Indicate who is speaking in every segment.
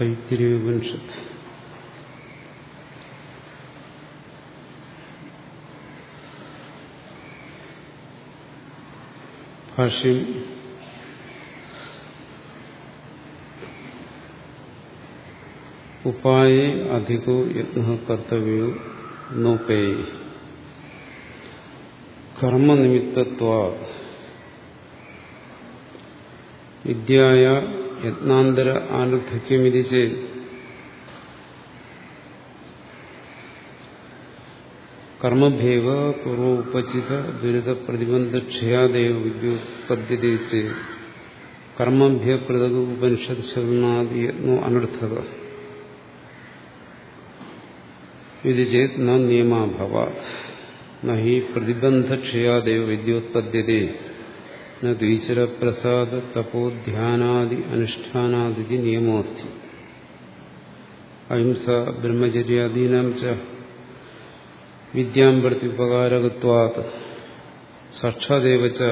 Speaker 1: തൈത്തിരിയോപനിഷത്ത് ഭാഷ്യം. ഉപായേ അധികോ യത്ന കർത്തവ്യോ നോപ്പേ കർമ്മനിമിത്തത്വാ വിദ്യായ യത്നാന്തര ആനർദ്ധക്യമിതി ചെയ്ത് കർമ്മഭേവ പൂർവോപചിത ദുരിത പ്രതിബന്ധക്ഷയാദേവ ക്ഷയാദേവ വിദ്യോത്പദ്യത്തെ ചേത് കർമ്മഭ്യ പൃഥക് ഉപനിഷത് ശരണാദി യത്നോ അനർത്ഥക ഇത് ന നിയമാഭവ. നഹി പ്രതിബന്ധക്ഷയാദേവ വിദ്യോത്പദ്യത്തെ ഈശ്വരപ്രസാദ തപോധ്യാനാദി അനുഷ്ഠാനാദി നിയമോസ്തി അഹിംസ ബ്രഹ്മചര്യാദീനാം ച വിദ്യാം പ്രത്യുപകാരകത്വാത് സാക്ഷാദേവ ച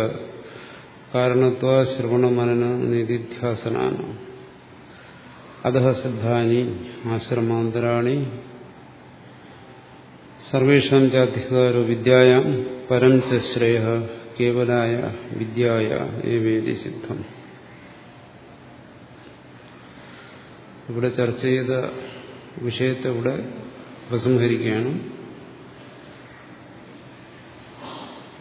Speaker 1: കാരണത്വാ ശ്രവണമനന നിധിധ്യാസനാണ് അധ സിദ്ധാനി ആശ്രമാന്തരാണി. സർവേഷാം ചാധികാരോ വിദ്യായാം പരം ച ശ്രേയ. കേവലായ വിദ്യായ ഏവേദി സിദ്ധം. ഇവിടെ ചർച്ച ചെയ്ത വിഷയത്തെ ഇവിടെ ഉപസംഹരിക്കുകയാണ്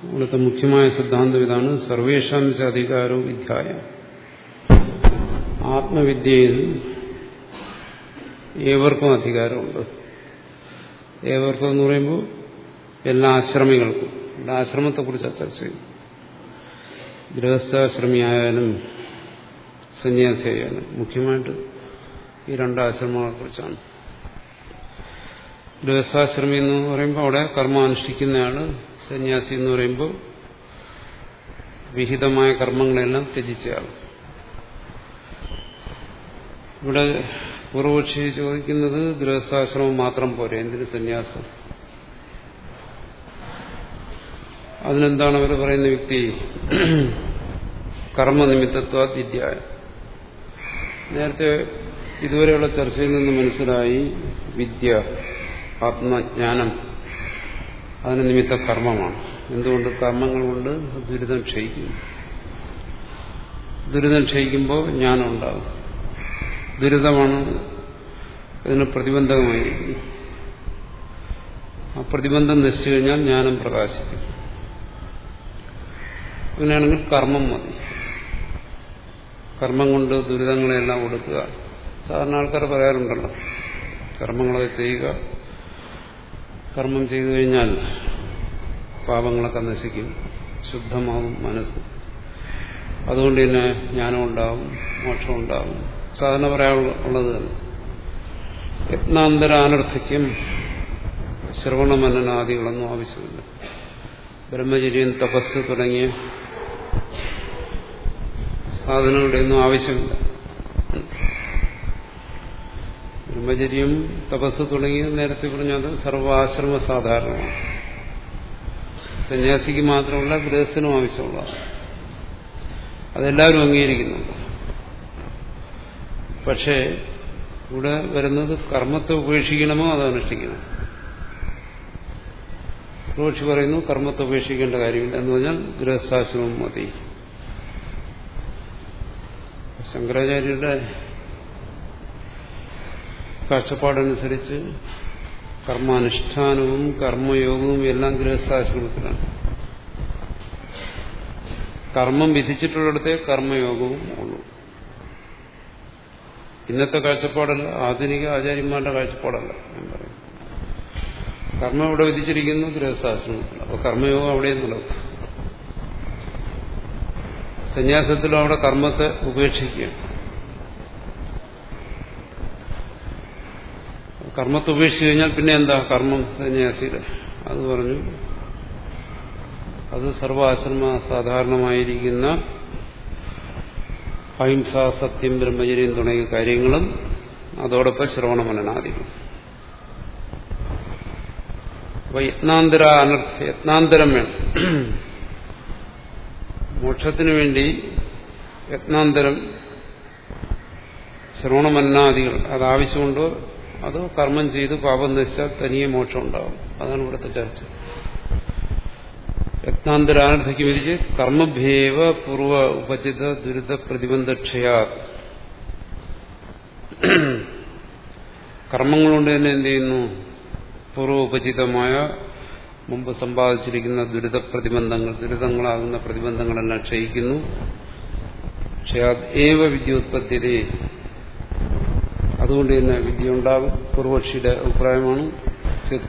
Speaker 1: ഇവിടുത്തെ മുഖ്യമായ സിദ്ധാന്തം ഇതാണ് സർവേഷാം അധികാരോ വിദ്യായ. ആത്മവിദ്യയിൽ ഏവർക്കും അധികാരമുണ്ട്. ഏവർക്കും എന്ന് പറയുമ്പോൾ എല്ലാ ആശ്രമികൾക്കും. ഇവിടെ ആശ്രമത്തെക്കുറിച്ചാണ് ചർച്ച ചെയ്തു ഗൃഹസ്ഥാശ്രമിയായാലും സന്യാസിയായാലും മുഖ്യമായിട്ട് ഈ രണ്ട് ആശ്രമങ്ങളെക്കുറിച്ചാണ്. ഗൃഹസ്ഥാശ്രമി എന്ന് പറയുമ്പോൾ അവിടെ കർമ്മം അനുഷ്ഠിക്കുന്നയാൾ സന്യാസി എന്ന് പറയുമ്പോൾ വിഹിതമായ കർമ്മങ്ങളെല്ലാം ത്യജിച്ചയാൾ. ഇവിടെ പൂർവപക്ഷി ചോദിക്കുന്നത് ഗൃഹസ്ഥാശ്രമം മാത്രം പോരെ എന്തിന് സന്യാസം? അതിനെന്താണ് അവർ പറയുന്ന വ്യക്തി? കർമ്മനിമിത്തത്വ വിദ്യ. നേരത്തെ ഇതുവരെയുള്ള ചർച്ചയിൽ നിന്ന് മനസ്സിലായി വിദ്യ ആത്മജ്ഞാനം അതിന് നിമിത്ത കർമ്മമാണ്. എന്തുകൊണ്ട്? കർമ്മങ്ങൾ കൊണ്ട് ദുരിതം ക്ഷയിക്കുന്നു. ദുരിതം ക്ഷയിക്കുമ്പോൾ ജ്ഞാനം ഉണ്ടാകും. ദുരിതമാണ് ഇതിന് പ്രതിബന്ധകമായിരിക്കുന്നു ആ പ്രതിബന്ധം നശിച്ചു കഴിഞ്ഞാൽ ജ്ഞാനം പ്രകാശിക്കും. അങ്ങനെയാണെങ്കിൽ കർമ്മം മതി. കർമ്മം കൊണ്ട് ദുരിതങ്ങളെല്ലാം കൊടുക്കുക. സാധാരണ ആൾക്കാർ പറയാറുണ്ടല്ലോ കർമ്മങ്ങളൊക്കെ ചെയ്യുക. കർമ്മം ചെയ്തു കഴിഞ്ഞാൽ പാപങ്ങളൊക്കെ നശിക്കും ശുദ്ധമാവും മനസ്സ്. അതുകൊണ്ട് തന്നെ ജ്ഞാനം ഉണ്ടാവും മോക്ഷം ഉണ്ടാവും. സാധാരണ പറയാനുള്ളത് തന്നെ. ശ്രവണ ശ്രവണമനനാദികളൊന്നും ആവശ്യമില്ല. ബ്രഹ്മചര്യം തപസ് തുടങ്ങിയ സാധനങ്ങളുടെ ഒന്നും ആവശ്യമില്ല. ബ്രഹ്മചര്യം തപസ് തുടങ്ങിയ നേരത്തെ പറഞ്ഞത് സർവാശ്രമ സാധാരണമാണ് സന്യാസിക്ക് മാത്രമല്ല ഗൃഹസ്ഥനും ആവശ്യമുള്ള അതെല്ലാവരും അംഗീകരിക്കുന്നുണ്ട്. പക്ഷേ ഇവിടെ വരുന്നത് കർമ്മത്തെ ഉപേക്ഷിക്കണമോ അത് അനുഷ്ഠിക്കണം? റോഷി പറയുന്നു കർമ്മത്തെ ഉപേക്ഷിക്കേണ്ട കാര്യമില്ല എന്ന് പറഞ്ഞാൽ ഗൃഹസ്ഥാശ്രമം മതി. ശങ്കരാചാര്യരുടെ കാഴ്ചപ്പാടനുസരിച്ച് കർമാനുഷ്ഠാനവും കർമ്മയോഗവും എല്ലാം ഗൃഹസ്ഥാശ്രമത്തിലാണ്. കർമ്മം വിധിച്ചിട്ടുള്ളിടത്തെ കർമ്മയോഗവും ഉള്ളൂ. ഇന്നത്തെ കാഴ്ചപ്പാടല്ല ആധുനിക ആചാര്യന്മാരുടെ കാഴ്ചപ്പാടല്ല ഞാൻ പറയും കർമ്മം ഇവിടെ വിധിച്ചിരിക്കുന്നു ഗൃഹസ്ഥാശ്രമത്തിൽ അപ്പോൾ കർമ്മയോഗം അവിടെയും നടക്കും സന്യാസത്തിലും അവിടെ കർമ്മത്തെ ഉപേക്ഷിക്കുക. കർമ്മത്തെ ഉപേക്ഷിച്ചു കഴിഞ്ഞാൽ പിന്നെ എന്താ? കർമ്മം സന്യാസിയുടെ. അത് പറഞ്ഞു. അത് സർവാശ്രമ സാധാരണമായിരിക്കുന്ന അഹിംസ സത്യം ബ്രഹ്മചര്യം തുടങ്ങിയ കാര്യങ്ങളും അതോടൊപ്പം ശ്രവണ മനനാദികൾ അപ്പൊ യത്നാന്തര അനർത്ഥ യത്നാന്തരം വേണം. മോക്ഷത്തിനു വേണ്ടി യത്നാന്തരം ശ്രവണമന്നാദികൾ അത് ആവശ്യമുണ്ടോ? അതോ കർമ്മം ചെയ്ത് പാപം നശിച്ചാൽ തനിയെ മോക്ഷം ഉണ്ടാവും. അതാണ് ഇവിടുത്തെ ചർച്ച. യത്നാന്തരാനർത്ഥയ്ക്ക് വിരിച്ച് കർമ്മഭേവ പൂർവ ഉപചിത ദുരിത പ്രതിബന്ധക്ഷയാ. കർമ്മങ്ങൾ കൊണ്ട് തന്നെ എന്ത് ചെയ്യുന്നു? പൂർവോപചിതമായ മുമ്പ് സമ്പാദിച്ചിരിക്കുന്ന ദുരിത പ്രതിബന്ധങ്ങൾ ദുരിതങ്ങളാകുന്ന പ്രതിബന്ധങ്ങളെല്ലാം ക്ഷയിക്കുന്നു. ക്ഷയാത് ഏവ വിദ്യോത്പത്തിരെ അതുകൊണ്ട് തന്നെ വിദ്യ ഉണ്ടാകും പൂർവക്ഷിയുടെ അഭിപ്രായമാണ്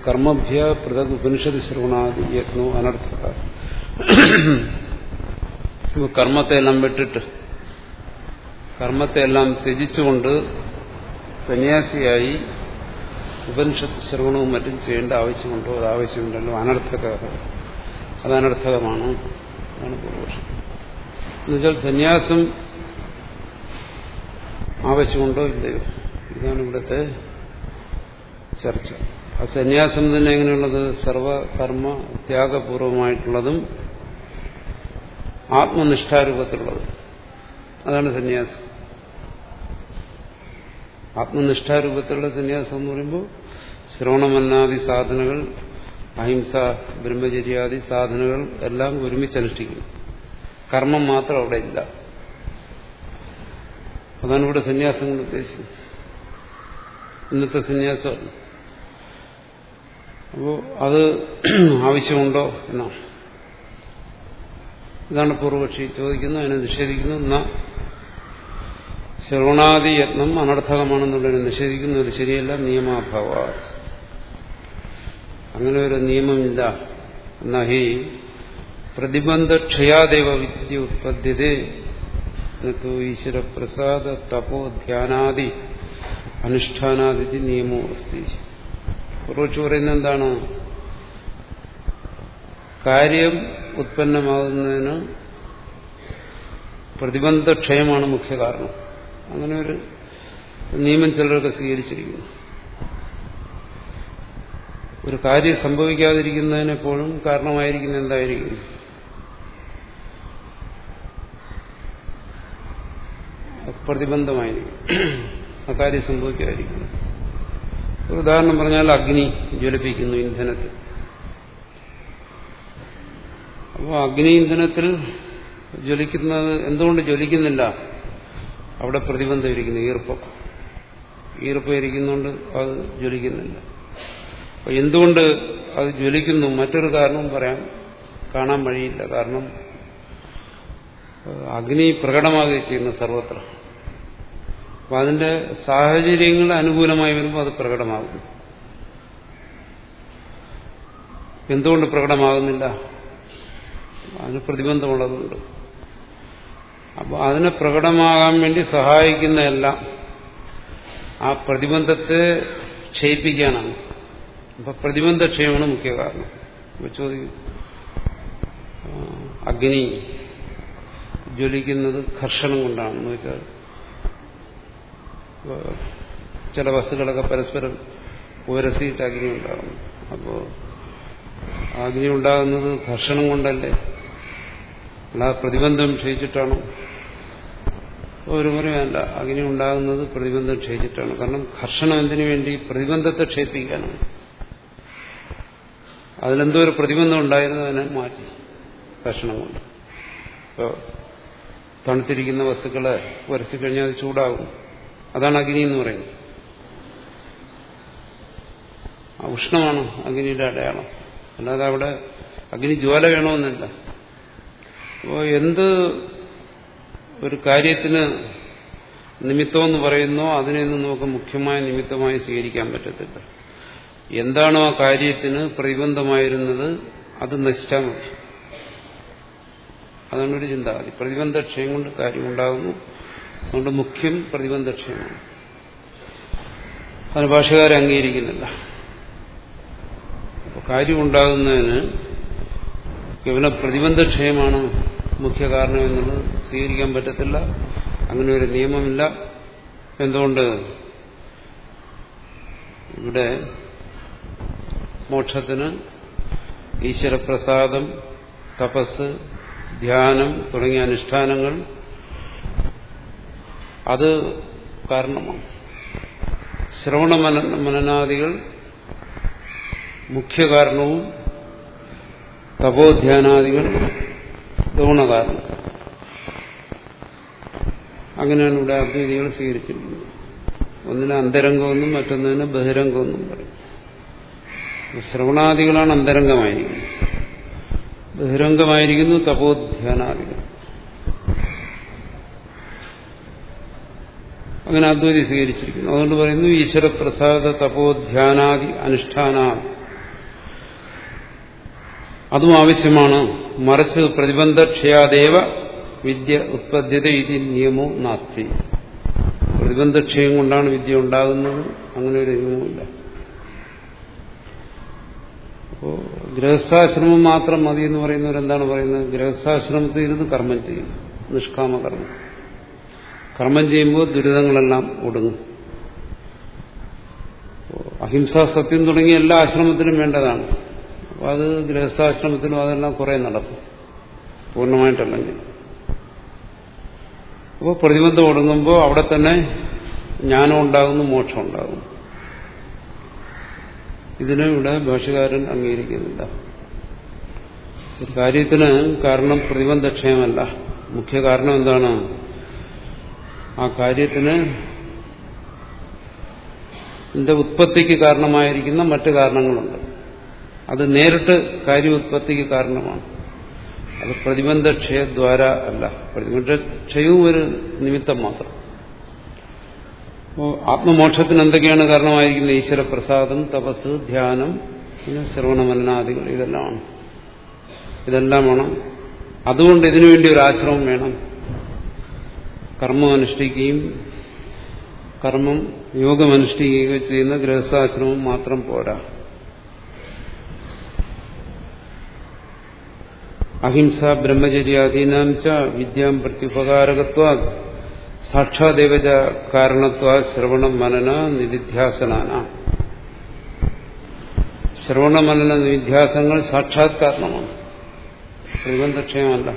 Speaker 1: കർമ്മഭ്യ പൃഥക് ഉപനിഷത് ശ്രവണാദി യത്നോ അനർത്ഥ. കർമ്മത്തെ എല്ലാം വിട്ടിട്ട് കർമ്മത്തെ എല്ലാം ത്യജിച്ചുകൊണ്ട് സന്യാസിയായി ഉപനിഷത്ത് ശ്രവണവും മറ്റും ചെയ്യേണ്ട ആവശ്യമുണ്ടോ? അത് ആവശ്യമുണ്ടല്ലോ. അനർത്ഥക അത് അനർത്ഥകമാണ്? അതാണ് പൂർവപക്ഷം എന്നുവെച്ചാൽ സന്യാസം ആവശ്യമുണ്ടോ ഇല്ലയോ? ഇതാണ് ഇവിടുത്തെ ചർച്ച. ആ സന്യാസം തന്നെ എങ്ങനെയുള്ളത്? സർവകർമ്മ ത്യാഗപൂർവമായിട്ടുള്ളതും ആത്മനിഷ്ഠാരൂപത്തിലുള്ളതും. അതാണ് സന്യാസം. ആത്മനിഷ്ഠാരൂപത്തിലുള്ള സന്യാസം എന്ന് പറയുമ്പോൾ ശ്രവണമന്നാദി സാധനകൾ അഹിംസ ബ്രഹ്മചര്യാദി സാധനകൾ എല്ലാം ഒരുമിച്ച് അനുഷ്ഠിക്കുന്നു. കർമ്മം മാത്രം അവിടെ ഇല്ല. അതാണ് ഇവിടെ സന്യാസം കൊണ്ട് ഉദ്ദേശിക്കുന്നത് ഇന്നത്തെ സന്യാസം. അപ്പോൾ അത് ആവശ്യമുണ്ടോ എന്നാണ്. ഇതാണ് പൂർവപക്ഷി ചോദിക്കുന്നു അതിനെ നിഷേധിക്കുന്നു എന്നാ ശ്രവണാദി യത്നം അനർത്ഥകമാണെന്നുള്ളതിനെ നിഷേധിക്കുന്നത് ശരിയല്ല നിയമാഭാവ അങ്ങനെ ഒരു നിയമമില്ല. നഹി പ്രതിബന്ധക്ഷയാദേവ വിദ്യ ഉത്പദ്യത ഈശ്വര പ്രസാദ തപോ ധ്യാനാദി അനുഷ്ഠാനാദി നിയമോ അസ്തി. കുറച്ച് പറയുന്നത് എന്താണ് കാര്യം ഉത്പന്നമാകുന്നതിന് പ്രതിബന്ധക്ഷയമാണ് മുഖ്യ കാരണം അങ്ങനെ ഒരു നിയമം ചിലരൊക്കെ സ്വീകരിച്ചിരിക്കുന്നു. ഒരു കാര്യം സംഭവിക്കാതിരിക്കുന്നതിനെപ്പോഴും കാരണമായിരിക്കുന്ന എന്തായിരിക്കും? പ്രതിബന്ധമായിരിക്കും. ആ കാര്യം സംഭവിക്കാതിരിക്കുന്നു. ഒരു ഉദാഹരണം പറഞ്ഞാൽ അഗ്നി ജ്വലിപ്പിക്കുന്നു ഇന്ധനത്തിൽ. അപ്പോൾ അഗ്നി ഇന്ധനത്തിൽ ജ്വലിക്കുന്നത് എന്തുകൊണ്ട് ജ്വലിക്കുന്നില്ല? അവിടെ പ്രതിബന്ധം ഇരിക്കുന്നു ഈർപ്പം. ഈർപ്പം ഇരിക്കുന്നുണ്ട് അത് ജ്വലിക്കുന്നില്ല. അപ്പോൾ എന്തുകൊണ്ട് അത് ജ്വലിക്കുന്നു? മറ്റൊരു കാരണവും പറയാം. കാണാൻ വഴിയില്ല. കാരണം അഗ്നി പ്രകടമാകുകയും ചെയ്യുന്നു സർവത്ര. അപ്പം അതിന്റെ സാഹചര്യങ്ങൾ അനുകൂലമായി വരുമ്പോൾ അത് പ്രകടമാകുന്നു. എന്തുകൊണ്ട് പ്രകടമാകുന്നില്ല? അതിന് പ്രതിബന്ധമുള്ളതുകൊണ്ട് അപ്പോൾ അതിനെ പ്രകടമാകാൻ വേണ്ടി സഹായിക്കുന്നതെല്ലാം ആ പ്രതിബന്ധത്തെ ക്ഷയിപ്പിക്കാനാണ് അപ്പൊ പ്രതിബന്ധക്ഷയമാണ് മുഖ്യ കാരണം. ചോദിക്കും അഗ്നി ജ്വലിക്കുന്നത് ഘർഷണം കൊണ്ടാണെന്ന് വെച്ചാൽ ചില വസ്തുക്കളൊക്കെ പരസ്പരം ഉരസിയിട്ട് അഗ്നി ഉണ്ടാകുന്നു അപ്പോൾ അഗ്നി ഉണ്ടാകുന്നത് ഘർഷണം കൊണ്ടല്ലേ? അല്ലാതെ പ്രതിബന്ധം ക്ഷയിച്ചിട്ടാണോ? ഒരു പറയുമല്ല അഗ്നി ഉണ്ടാകുന്നത് പ്രതിബന്ധം ക്ഷയിച്ചിട്ടാണ്. കാരണം ഘർഷണം എന്തിനു വേണ്ടി? പ്രതിബന്ധത്തെ ക്ഷയിപ്പിക്കാനാണ്. അതിലെന്തോ ഒരു പ്രതിബന്ധം ഉണ്ടായിരുന്നു അതിനെ മാറ്റി. കർഷണം കൊണ്ട് ഇപ്പോൾ തണുത്തിരിക്കുന്ന വസ്തുക്കളെ വരച്ചു കഴിഞ്ഞാൽ അത് ചൂടാകും. അതാണ് അഗ്നി എന്ന് പറയുന്നത്. ഉഷ്ണമാണ് അഗ്നിയുടെ അടയാളം. അല്ലാതെ അവിടെ അഗ്നി ജ്വാല വേണമെന്നില്ല അപ്പോൾ എന്ത് ഒരു കാര്യത്തിന് നിമിത്തമെന്ന് പറയുന്നോ അതിനെയൊന്നും നമുക്ക് മുഖ്യമായ നിമിത്തമായി സ്വീകരിക്കാൻ പറ്റത്തില്ല. എന്താണോ ആ കാര്യത്തിന് പ്രതിബന്ധമായിരുന്നത് അത് നശിച്ചാൽ മതി. അതാണ് ഒരു ചിന്താഗതി പ്രതിബന്ധക്ഷയം കൊണ്ട് കാര്യമുണ്ടാകുന്നു. അതുകൊണ്ട് മുഖ്യം പ്രതിബന്ധക്ഷയമാണ് അതിന് ഭാഷകാരെ അംഗീകരിക്കുന്നില്ല. കാര്യമുണ്ടാകുന്നതിന് കേവലം പ്രതിബന്ധക്ഷയമാണ് മുഖ്യ കാരണം എന്നുള്ളത് സ്വീകരിക്കാൻ പറ്റത്തില്ല. അങ്ങനെ ഒരു നിയമമില്ല. എന്തുകൊണ്ട്? ഇവിടെ മോക്ഷത്തിന് ഈശ്വരപ്രസാദം തപസ് ധ്യാനം തുടങ്ങിയ അനുഷ്ഠാനങ്ങൾ അത് കാരണമാണ്. ശ്രവണ മനനാദികൾ മുഖ്യ കാരണവും തപോധ്യാനാദികൾ ഗൗണകാരണം അങ്ങനെയാണ് ഇവിടെ അദ്വൈതികൾ സ്വീകരിച്ചിരിക്കുന്നത്. ഒന്നിനെ അന്തരംഗമെന്നും മറ്റൊന്നിനെ ബഹിരംഗമെന്നും പറയും. ശ്രവണാദികളാണ് അന്തരംഗമായിരിക്കുന്നത്. ബഹിരംഗമായിരിക്കുന്നു തപോധ്യാനാദികൾ. അങ്ങനെ അദ്വൈതി സ്വീകരിച്ചിരിക്കുന്നു. അതുകൊണ്ട് പറയുന്നു ഈശ്വരപ്രസാദ തപോധ്യാനാദി അനുഷ്ഠാന അതും ആവശ്യമാണ്. മറിച്ച് പ്രതിബന്ധക്ഷയാദേവ വിദ്യ ഉത്പദ്ധ്യത ഇത് നിയമവും നാസ്തി. പ്രതിബന്ധക്ഷയം കൊണ്ടാണ് വിദ്യ ഉണ്ടാകുന്നത്. അങ്ങനെ ഒരു നിയമവുമില്ല അപ്പോ ഗൃഹസ്ഥാശ്രമം മാത്രം മതി എന്ന് പറയുന്നവരെന്താണ് പറയുന്നത്? ഗൃഹസ്ഥാശ്രമത്തിൽ ഇരുന്ന് കർമ്മം ചെയ്യും. നിഷ്കാമ കർമ്മം കർമ്മം ചെയ്യുമ്പോൾ ദുരിതങ്ങളെല്ലാം ഒടുങ്ങും. അഹിംസ സത്യം തുടങ്ങിയ എല്ലാ ആശ്രമത്തിനും വേണ്ടതാണ്. അപ്പോൾ അത് ഗൃഹസ്ഥാശ്രമത്തിലും അതെല്ലാം കുറെ നടക്കും. പൂർണമായിട്ടല്ലെങ്കിൽ. അപ്പോൾ പ്രതിബന്ധം ഒടുങ്ങുമ്പോൾ അവിടെ തന്നെ ജ്ഞാനം ഉണ്ടാകുന്നു മോക്ഷം ഉണ്ടാകുന്നു. ഇതിനെ ഇവിടെ ഭാഷകാരൻ അംഗീകരിക്കുന്നില്ല. കാര്യത്തിന് കാരണം പ്രതിബന്ധക്ഷയമല്ല മുഖ്യ കാരണം എന്താണ്? ആ കാര്യത്തിന് എന്റെ ഉത്പത്തിക്ക് കാരണമായിരിക്കുന്ന മറ്റു കാരണങ്ങളുണ്ട്. അത് നേരിട്ട് കാര്യോത്പത്തിക്ക് കാരണമാണ്. അത് പ്രതിബന്ധക്ഷയദ്വാര അല്ല. പ്രതിബന്ധക്ഷയവും ഒരു നിമിത്തം മാത്രം. അപ്പോൾ ആത്മമോക്ഷത്തിന് എന്തൊക്കെയാണ് കാരണമായിരിക്കുന്നത്? ഈശ്വരപ്രസാദം തപസ് ധ്യാനം പിന്നെ ശ്രവണമരണാദികൾ ഇതെല്ലാമാണ്. ഇതെല്ലാം വേണം അതുകൊണ്ട് ഇതിനുവേണ്ടി ഒരു ആശ്രമം വേണം. കർമ്മം അനുഷ്ഠിക്കുകയും കർമ്മം യോഗമനുഷ്ഠിക്കുകയും ചെയ്യുന്ന ഗൃഹസ്ഥാശ്രമം മാത്രം പോരാ. അഹിംസ ബ്രഹ്മചര്യാധീനാം ച വിദ്യാം പ്രത്യുപകാരകത്വ സാക്ഷാദേവച കാരണത്വ ശ്രവണ മനന നിധിധ്യാസനാന. ശ്രവണ മനന നിധ്യാസങ്ങൾ സാക്ഷാത് കാരണമാണ്. ശ്രീബന്ധക്ഷയമല്ല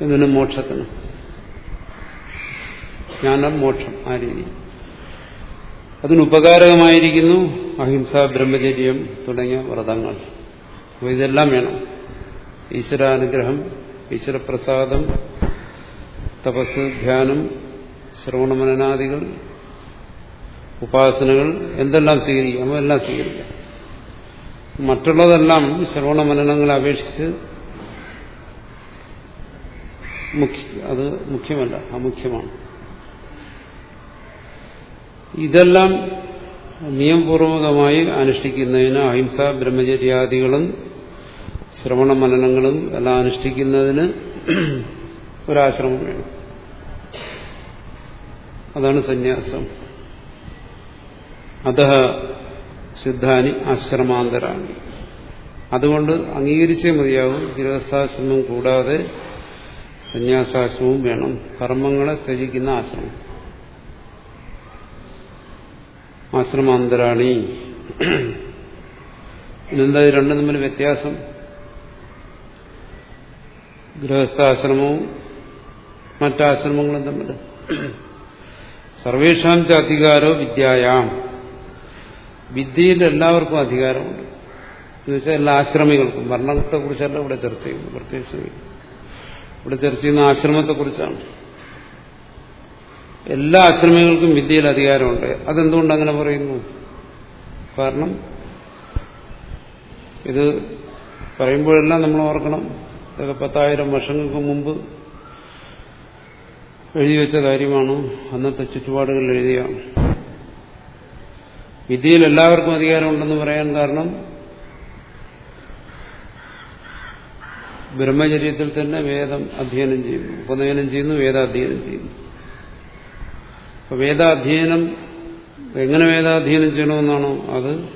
Speaker 1: ഇതിന് മോക്ഷത്തിന്. ജ്ഞാനം മോക്ഷം ആ രീതി. അതിനുപകാരകമായിരിക്കുന്നു അഹിംസ ബ്രഹ്മചര്യം തുടങ്ങിയ വ്രതങ്ങൾ. അപ്പോൾ ഇതെല്ലാം വേണം. ഈശ്വരാനുഗ്രഹം ഈശ്വരപ്രസാദം തപസ് ധ്യാനം ശ്രവണമനനാദികൾ ഉപാസനകൾ എന്തെല്ലാം സ്വീകരിക്കാം? അതെല്ലാം സ്വീകരിക്കാം. മറ്റുള്ളതെല്ലാം ശ്രവണമനനങ്ങളെ അപേക്ഷിച്ച് മുഖ്യ അത് മുഖ്യമല്ല അമുഖ്യമാണ്. ഇതെല്ലാം നിയമപൂർവകമായി അനുഷ്ഠിക്കുന്നതിന് അഹിംസ ബ്രഹ്മചര്യാദികളും ശ്രവണ മനനങ്ങളും എല്ലാം അനുഷ്ഠിക്കുന്നതിന് ഒരാശ്രമം വേണം. അതാണ് സന്യാസം. അത സിദ്ധാനി ആശ്രമാന്തരാണ്. അതുകൊണ്ട് അംഗീകരിച്ചേ മതിയാവും. ഗൃഹസ്ഥാശ്രമം കൂടാതെ സന്യാസാശ്രമവും വേണം. കർമ്മങ്ങളെ ത്യജിക്കുന്ന ആശ്രമം. ആശ്രമാന്തരാണി. ഇതെന്താ ഇത് രണ്ടും തമ്മിൽ വ്യത്യാസം? ഗൃഹസ്ഥാശ്രമവും മറ്റാശ്രമങ്ങളും തമ്മിൽ. സർവേഷാം ച അധികാരോ വിദ്യായാം. വിദ്യയിൽ എല്ലാവർക്കും അധികാരമുണ്ട്. എന്നുവെച്ചാൽ എല്ലാ ആശ്രമികൾക്കും. ഭരണത്തെ കുറിച്ചല്ല ഇവിടെ ചർച്ച ചെയ്യുന്നു പ്രത്യേകിച്ച് ഇവിടെ ചർച്ച ചെയ്യുന്ന ആശ്രമത്തെക്കുറിച്ചാണ്. എല്ലാ ആശ്രമികൾക്കും വിദ്യയിൽ അധികാരമുണ്ട്. അതെന്തുകൊണ്ട് അങ്ങനെ പറയുന്നു? കാരണം ഇത് പറയുമ്പോഴെല്ലാം നമ്മൾ ഓർക്കണം. ഇതൊക്കെ പത്തായിരം വർഷങ്ങൾക്ക് മുമ്പ് എഴുതി വെച്ച കാര്യമാണ് അന്നത്തെ ചുറ്റുപാടുകളിൽ എഴുതിയ. വിദ്യയിൽ എല്ലാവർക്കും അധികാരമുണ്ടെന്ന് പറയാൻ കാരണം ബ്രഹ്മചര്യത്തിൽ തന്നെ വേദം അധ്യയനം ചെയ്യുന്നു ഉപനയനം ചെയ്യുന്നു വേദാധ്യയനം ചെയ്യുന്നു. അപ്പൊ വേദാധ്യയനം എങ്ങനെ വേദാധ്യയനം ചെയ്യണമെന്നാണോ അത്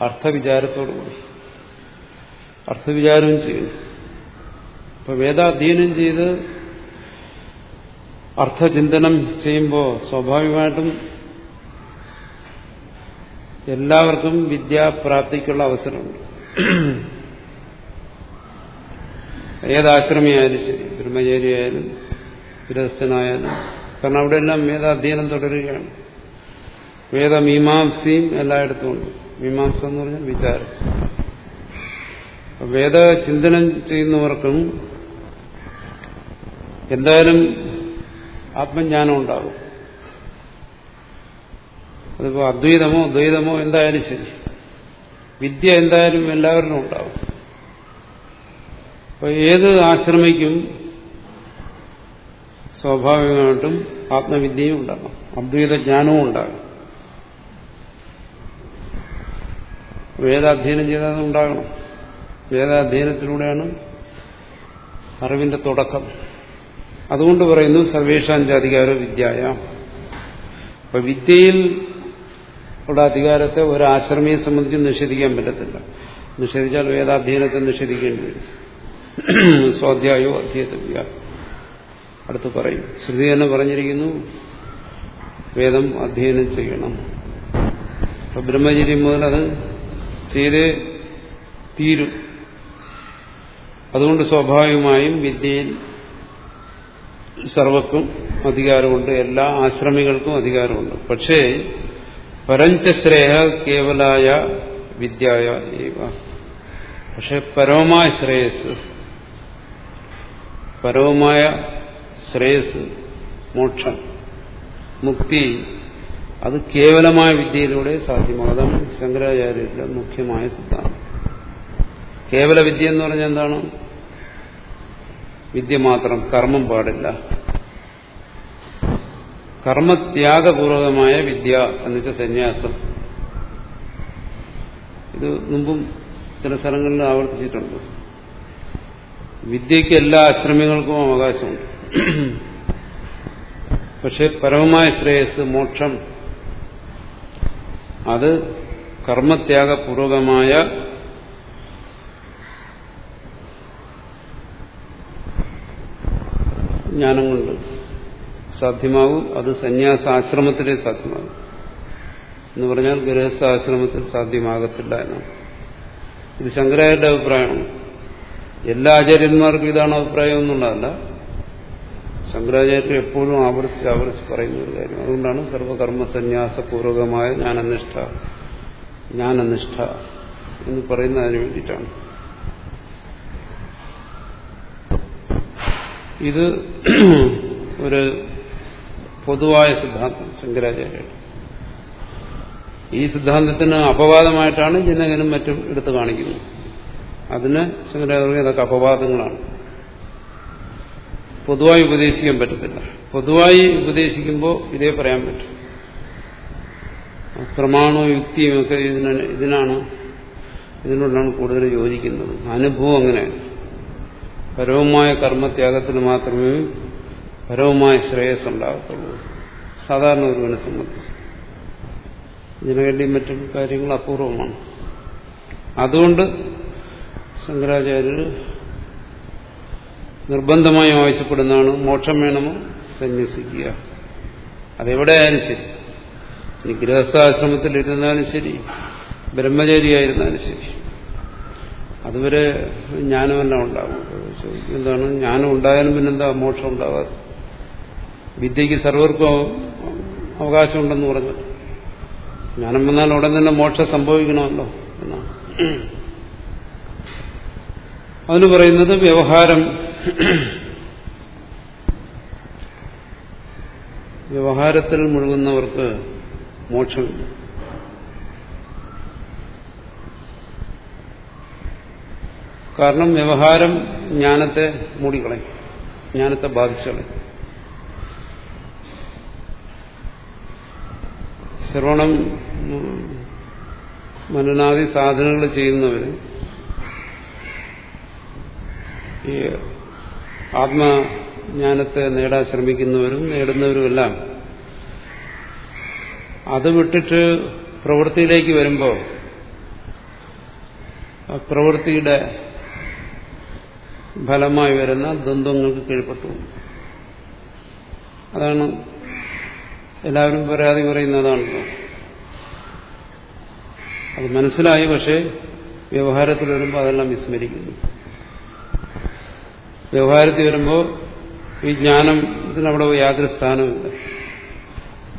Speaker 1: അർത്ഥവിചാരത്തോടുകൂടി. അർത്ഥവിചാരവും ചെയ്യുന്നു. അപ്പൊ വേദാധ്യയനം ചെയ്ത് അർത്ഥചിന്തനം ചെയ്യുമ്പോൾ സ്വാഭാവികമായിട്ടും എല്ലാവർക്കും വിദ്യാപ്രാപ്തിക്കുള്ള അവസരമുണ്ട്. ഏതാശ്രമിയായാലും ശരി ബ്രഹ്മചാരിയായാലും ഗൃഹസ്ഥനായാലും കാരണം അവിടെ എല്ലാം വേദാധ്യയനം തുടരുകയാണ്. വേദമീമാംസയും എല്ലായിടത്തും ഉണ്ട്. മീമാംസ എന്ന് പറഞ്ഞാൽ വിചാരം. വേദചിന്തനം ചെയ്യുന്നവർക്കും എന്തായാലും ആത്മജ്ഞാനം ഉണ്ടാകും. അതിപ്പോ അദ്വൈതമോ ദ്വൈതമോ എന്തായാലും ശരി. വിദ്യ എന്തായാലും എല്ലാവരിലും ഉണ്ടാവും അപ്പൊ ഏത് ആശ്രമിക്കും സ്വാഭാവികമായിട്ടും ആത്മവിദ്യയും ഉണ്ടാകും. അദ്വൈത ജ്ഞാനവും ഉണ്ടാകും. വേദാധ്യയനം ചെയ്താൽ ഉണ്ടാകണം. വേദാധ്യയനത്തിലൂടെയാണ് അറിവിന്റെ തുടക്കം. അതുകൊണ്ട് പറയുന്നു സർവേഷാഞ്ചാധികാരോ വിദ്യായ. അപ്പൊ വിദ്യയിൽ ഉള്ള അധികാരത്തെ ഒരാശ്രമിയെ സംബന്ധിച്ച് നിഷേധിക്കാൻ പറ്റത്തില്ല. നിഷേധിച്ചാൽ വേദാധ്യയനത്തെ നിഷേധിക്കേണ്ടി വരും. സ്വാധ്യായോ അധ്യയതവ്യ അടുത്ത് പറയും. ശ്രുതി തന്നെ പറഞ്ഞിരിക്കുന്നു വേദം അധ്യയനം ചെയ്യണം. അപ്പൊ ബ്രഹ്മചര്യം മുതൽ അത് ചെയ്തേ തീരും. അതുകൊണ്ട് സ്വാഭാവികമായും വിദ്യയിൽ സർവക്കും അധികാരമുണ്ട് എല്ലാ ആശ്രമികൾക്കും അധികാരമുണ്ട്. പക്ഷേ പരഞ്ചശ്രേയ കേവലായ വിദ്യായ പക്ഷെ പരമമായ ശ്രേയസ് പരമമായ ശ്രേയസ് മോക്ഷം മുക്തി അത് കേവലമായ വിദ്യയിലൂടെ സാധ്യമാകും ശങ്കരാചാര്യരുടെ മുഖ്യമായ സിദ്ധാന്തം. കേവല വിദ്യ എന്ന് പറഞ്ഞാൽ എന്താണ്? വിദ്യ മാത്രം കർമ്മം പാടില്ല. കർമ്മത്യാഗപൂർവകമായ വിദ്യ എന്നുവെച്ച സന്യാസം. ഇത് മുമ്പും ചില സ്ഥലങ്ങളിൽ ആവർത്തിച്ചിട്ടുണ്ട്. വിദ്യയ്ക്ക് എല്ലാ ആശ്രമികൾക്കും അവകാശമുണ്ട്. പക്ഷെ പരമമായ ശ്രേയസ് മോക്ഷം അത് കർമ്മത്യാഗപൂർവകമായ ജ്ഞാനം കൊണ്ട് സാധ്യമാകും അത് സന്യാസാശ്രമത്തിലേ സാധ്യമാകും. എന്ന് പറഞ്ഞാൽ ഗൃഹസ്ഥാശ്രമത്തിൽ സാധ്യമാകത്തില്ല എന്നാണ്. ഇത് ശങ്കരായുടെ അഭിപ്രായമാണ്. എല്ലാ ആചാര്യന്മാർക്കും ഇതാണ് അഭിപ്രായം എന്നുള്ളതല്ല. ശങ്കരാചാര്യർ എപ്പോഴും ആവർത്തിച്ച് ആവർത്തിച്ച് പറയുന്ന ഒരു കാര്യം. അതുകൊണ്ടാണ് സർവകർമ്മ സന്യാസപൂർവകമായ ജ്ഞാനനിഷ്ഠ ജ്ഞാനനിഷ്ഠ എന്ന് പറയുന്നതിന് വേണ്ടിയിട്ടാണ്. ഇത് ഒരു പൊതുവായ സിദ്ധാന്തം ശങ്കരാചാര്യയുടെ ഈ സിദ്ധാന്തത്തിന് അപവാദമായിട്ടാണ് ജനകനും മറ്റും എടുത്തു കാണിക്കുന്നത്. അതിന് ശങ്കരാചാര്യ ഇതൊക്കെ അപവാദങ്ങളാണ്. പൊതുവായി ഉപദേശിക്കാൻ പറ്റത്തില്ല. പൊതുവായി ഉപദേശിക്കുമ്പോൾ ഇതേ പറയാൻ പറ്റും. പ്രമാണോ യുക്തിയും ഒക്കെ ഇതിനാണ് ഇതിനോടാണ് കൂടുതൽ യോജിക്കുന്നത്. അനുഭവം അങ്ങനെയാണ്. പരവുമായ കർമ്മത്യാഗത്തിന് മാത്രമേ പരവുമായ ശ്രേയസ് ഉണ്ടാകത്തുള്ളൂ. സാധാരണ ഒരുവനെ സംബന്ധിച്ച്. ഇതിനുവേണ്ടി മറ്റും കാര്യങ്ങൾ അപൂർവമാണ്. അതുകൊണ്ട് ശങ്കരാചാര്യർ നിർബന്ധമായി ആവശ്യപ്പെടുന്നതാണ് മോക്ഷം വേണമോ സന്യസിക്കുക. അതെവിടെയായാലും ശരി. ഇനി ഗൃഹസ്ഥാശ്രമത്തിലിരുന്നാലും ശരി. ബ്രഹ്മചാരിയായിരുന്നാലും ശരി. അതുവരെ ജ്ഞാനമെല്ലാം ഉണ്ടാകും എന്താണ്? ജ്ഞാനം ഉണ്ടായാലും പിന്നെന്താ? മോക്ഷം ഉണ്ടാകാതെ വിദ്യക്ക് സർവർക്കും അവകാശമുണ്ടെന്ന് പറഞ്ഞു. ജ്ഞാനം വന്നാൽ ഉടൻ തന്നെ മോക്ഷം സംഭവിക്കണമല്ലോ എന്നാണ്. അതിന് പറയുന്നത് വ്യവഹാരം വ്യവഹാരത്തിൽ മുഴുകുന്നവർക്ക് മോക്ഷമില്ല കാരണം വ്യവഹാരം ജ്ഞാനത്തെ മൂടിക്കളയും. ജ്ഞാനത്തെ ബാധിച്ചുകളയും ശ്രവണം മനനാദി സാധനങ്ങൾ ചെയ്യുന്നവര് ഈ ആത്മജ്ഞാനത്തെ നേടാൻ ശ്രമിക്കുന്നവരും നേടുന്നവരുമെല്ലാം അത് വിട്ടിട്ട് പ്രവൃത്തിയിലേക്ക് വരുമ്പോൾ പ്രവൃത്തിയുടെ ഫലമായി വരുന്ന ദ്വന്ദ്ങ്ങൾക്ക് കീഴ്പ്പെട്ടു. അതാണ് എല്ലാവരും പരാതി പറയുന്നതാണല്ലോ. അത് മനസ്സിലായി പക്ഷേ വ്യവഹാരത്തിൽ വരുമ്പോൾ അതെല്ലാം വിസ്മരിക്കുന്നു. വ്യവഹാരത്തിൽ വരുമ്പോൾ ഈ ജ്ഞാനത്തിനവിടെ യാതൊരു സ്ഥാനമില്ല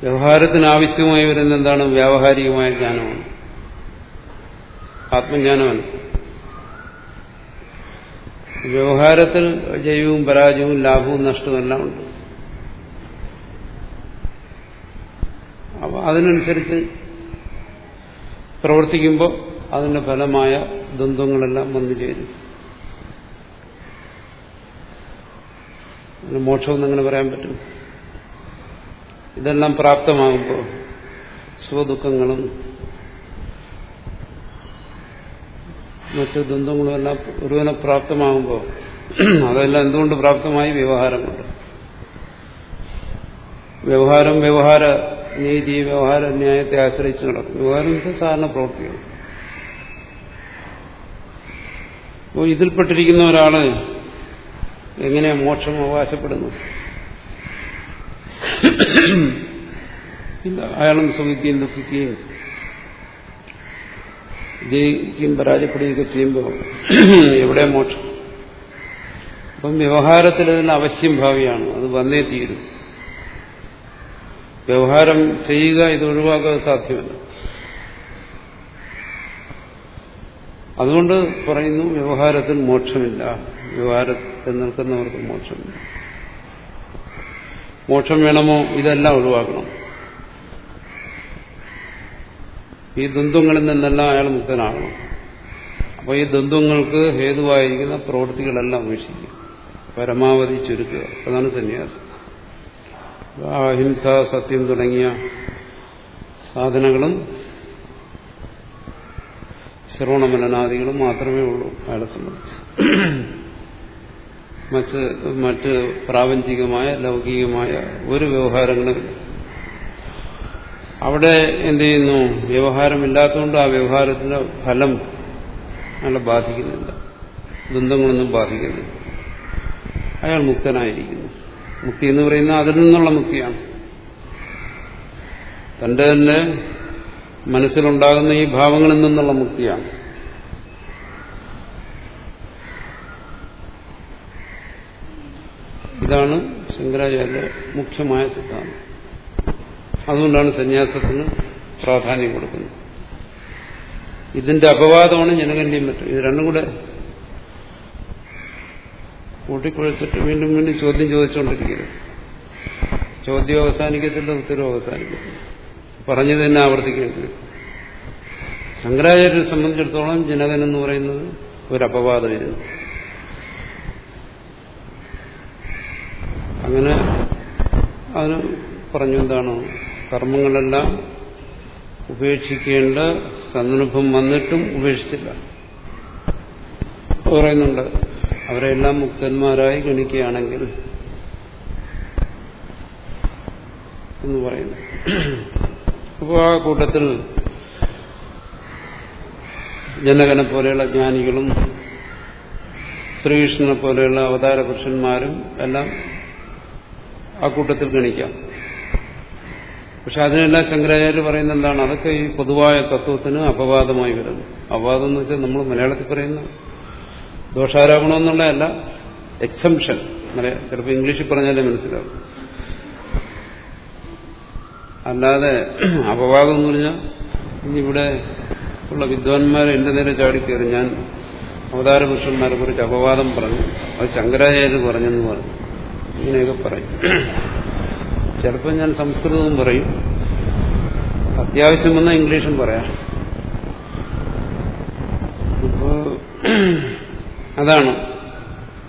Speaker 1: വ്യവഹാരത്തിന് ആവശ്യമായി വരുന്ന എന്താണ്? വ്യാവഹാരികമായ ജ്ഞാനമാണ്. ആത്മജ്ഞാനമല്ല. വ്യവഹാരത്തിൽ ജയവും പരാജയവും ലാഭവും നഷ്ടവും എല്ലാം ഉണ്ട്. അപ്പോൾ അതിനനുസരിച്ച് പ്രവർത്തിക്കുമ്പോൾ അതിന്റെ ഫലമായ ദ്വന്ദ്ങ്ങളെല്ലാം വന്നു ചേരും. മോക്ഷമെന്ന് അങ്ങനെ പറയാൻ പറ്റും ഇതെല്ലാം പ്രാപ്തമാകുമ്പോൾ സ്വദുഃഖങ്ങളും മറ്റു ദ്വന്ദ്ങ്ങളും എല്ലാം ഒരുവനെ പ്രാപ്തമാകുമ്പോൾ അതെല്ലാം എന്തുകൊണ്ട് പ്രാപ്തമായി? വ്യവഹാരം കൊണ്ട് വ്യവഹാരം വ്യവഹാര നീതി വ്യവഹാര ന്യായത്തെ ആശ്രയിച്ച് നടക്കും. വ്യവഹാരം സാധാരണ പ്രവൃത്തിയാണ്. അപ്പോൾ ഇതിൽപ്പെട്ടിരിക്കുന്ന ഒരാൾ എങ്ങനെയാ മോക്ഷം അവകാശപ്പെടുന്നു? അയാളും സുഖിക്കുകയും ദുഃഖിക്കുകയും ജയിക്കുകയും പരാജയപ്പെടുകയൊക്കെ ചെയ്യുമ്പോൾ എവിടെ മോക്ഷം? അപ്പം വ്യവഹാരത്തിൽ അതിന് അവശ്യം ഭാവിയാണ്. അത് വന്നേ തീരും. വ്യവഹാരം ചെയ്യുക ഇത് ഒഴിവാക്കുക സാധ്യമല്ല. അതുകൊണ്ട് പറയുന്നു വ്യവഹാരത്തിൽ മോക്ഷമില്ല. വ്യവഹാരത്തിൽ നിൽക്കുന്നവർക്ക് മോക്ഷമില്ല. മോക്ഷം വേണമോ? ഇതെല്ലാം ഒഴിവാക്കണം. ഈ ദ്വന്ദ്ങ്ങളിൽ നിന്നെല്ലാം അയാൾ മുക്തനാകണം. അപ്പോൾ ഈ ദ്വന്ദ്ങ്ങൾക്ക് ഹേതുവായിരിക്കുന്ന പ്രവൃത്തികളെല്ലാം ഉപേക്ഷിക്കുക പരമാവധി ചുരുക്കുക. അതാണ് സന്യാസം. അഹിംസ സത്യം തുടങ്ങിയ സാധനങ്ങളും ശ്രവണമനനാദികളും മാത്രമേ ഉള്ളൂ അയാളെ സംബന്ധിച്ച്. മറ്റ് മറ്റ് പ്രാപഞ്ചികമായ ലൗകികമായ ഒരു വ്യവഹാരങ്ങളും അവിടെ എന്ത് ചെയ്യുന്നു? വ്യവഹാരമില്ലാത്തതുകൊണ്ട് ആ വ്യവഹാരത്തിന്റെ ഫലം അയാളെ ബാധിക്കുന്നില്ല. ദുന്തങ്ങളൊന്നും ബാധിക്കുന്നില്ല. അയാൾ മുക്തനായിരിക്കുന്നു. മുക്തി എന്ന് പറയുന്ന അതിൽ നിന്നുള്ള മുക്തിയാണ്. തന്റെ തന്നെ മനസ്സിലുണ്ടാകുന്ന ഈ ഭാവങ്ങളിൽ നിന്നുള്ള മുക്തിയാണ്. ഇതാണ് ശങ്കരാചാര്യ മുഖ്യമായ സിദ്ധാന്തം. അതുകൊണ്ടാണ് സന്യാസത്തിന് പ്രാധാന്യം കൊടുക്കുന്നത്. ഇതിന്റെ അപവാദമാണ് ജനകന്യം മറ്റും. ഇത് രണ്ടും കൂടെ കൂട്ടിക്കുഴച്ചിട്ട് വീണ്ടും വീണ്ടും ചോദ്യം ചോദിച്ചുകൊണ്ടിരിക്കരുത് ചോദ്യം അവസാനിക്കത്തില്ല ഉത്തരവ് അവസാനിക്കത്തില്ല. പറഞ്ഞത് തന്നെ ആവർത്തിക്കരുത് ശങ്കരാചാര്യരെ സംബന്ധിച്ചിടത്തോളം ജനകൻ എന്ന് പറയുന്നത് ഒരു അപവാദമായിരുന്നു. അങ്ങനെ അതിന് പറഞ്ഞു എന്താണ് കർമ്മങ്ങളെല്ലാം ഉപേക്ഷിക്കേണ്ട സന്ദർഭം വന്നിട്ടും ഉപേക്ഷിച്ചില്ല. പറയുന്നുണ്ട് അവരെല്ലാം മുക്തന്മാരായി ഗണിക്കുകയാണെങ്കിൽ എന്ന് പറയുന്നു. അപ്പോൾ ആ കൂട്ടത്തിൽ ജനകനെ പോലെയുള്ള ജ്ഞാനികളും ശ്രീകൃഷ്ണനെ പോലെയുള്ള അവതാര പുരുഷന്മാരും എല്ലാം ആ കൂട്ടത്തിൽ ഗണിക്കാം. പക്ഷെ അതിനെല്ലാം ശങ്കരാചാര്യ പറയുന്ന എന്താണ്? അതൊക്കെ ഈ പൊതുവായ തത്വത്തിന് അപവാദമായി വരുന്നു. അപവാദം എന്ന് വെച്ചാൽ നമ്മൾ മലയാളത്തിൽ പറയുന്ന ദോഷാരോപണം എന്നുള്ളതല്ല എക്സംഷൻ ചിലപ്പോൾ ഇംഗ്ലീഷിൽ പറഞ്ഞാലേ മനസ്സിലാവും. അല്ലാതെ അപവാദം എന്ന് പറഞ്ഞാൽ ഇനിയിവിടെ ഉള്ള വിദ്വാൻമാർ എന്റെ നേരെ ചാടിക്കയറി ഞാൻ അവതാര പുരുഷന്മാരെ കുറിച്ച് അപവാദം പറഞ്ഞു. അത് ശങ്കരാചാര്യർ പറഞ്ഞെന്ന് പറഞ്ഞു. ഇങ്ങനെയൊക്കെ പറയും. ചിലപ്പോൾ ഞാൻ സംസ്കൃതവും പറയും. അത്യാവശ്യം വന്നാൽ ഇംഗ്ലീഷും പറയാം. അപ്പോ അതാണ്.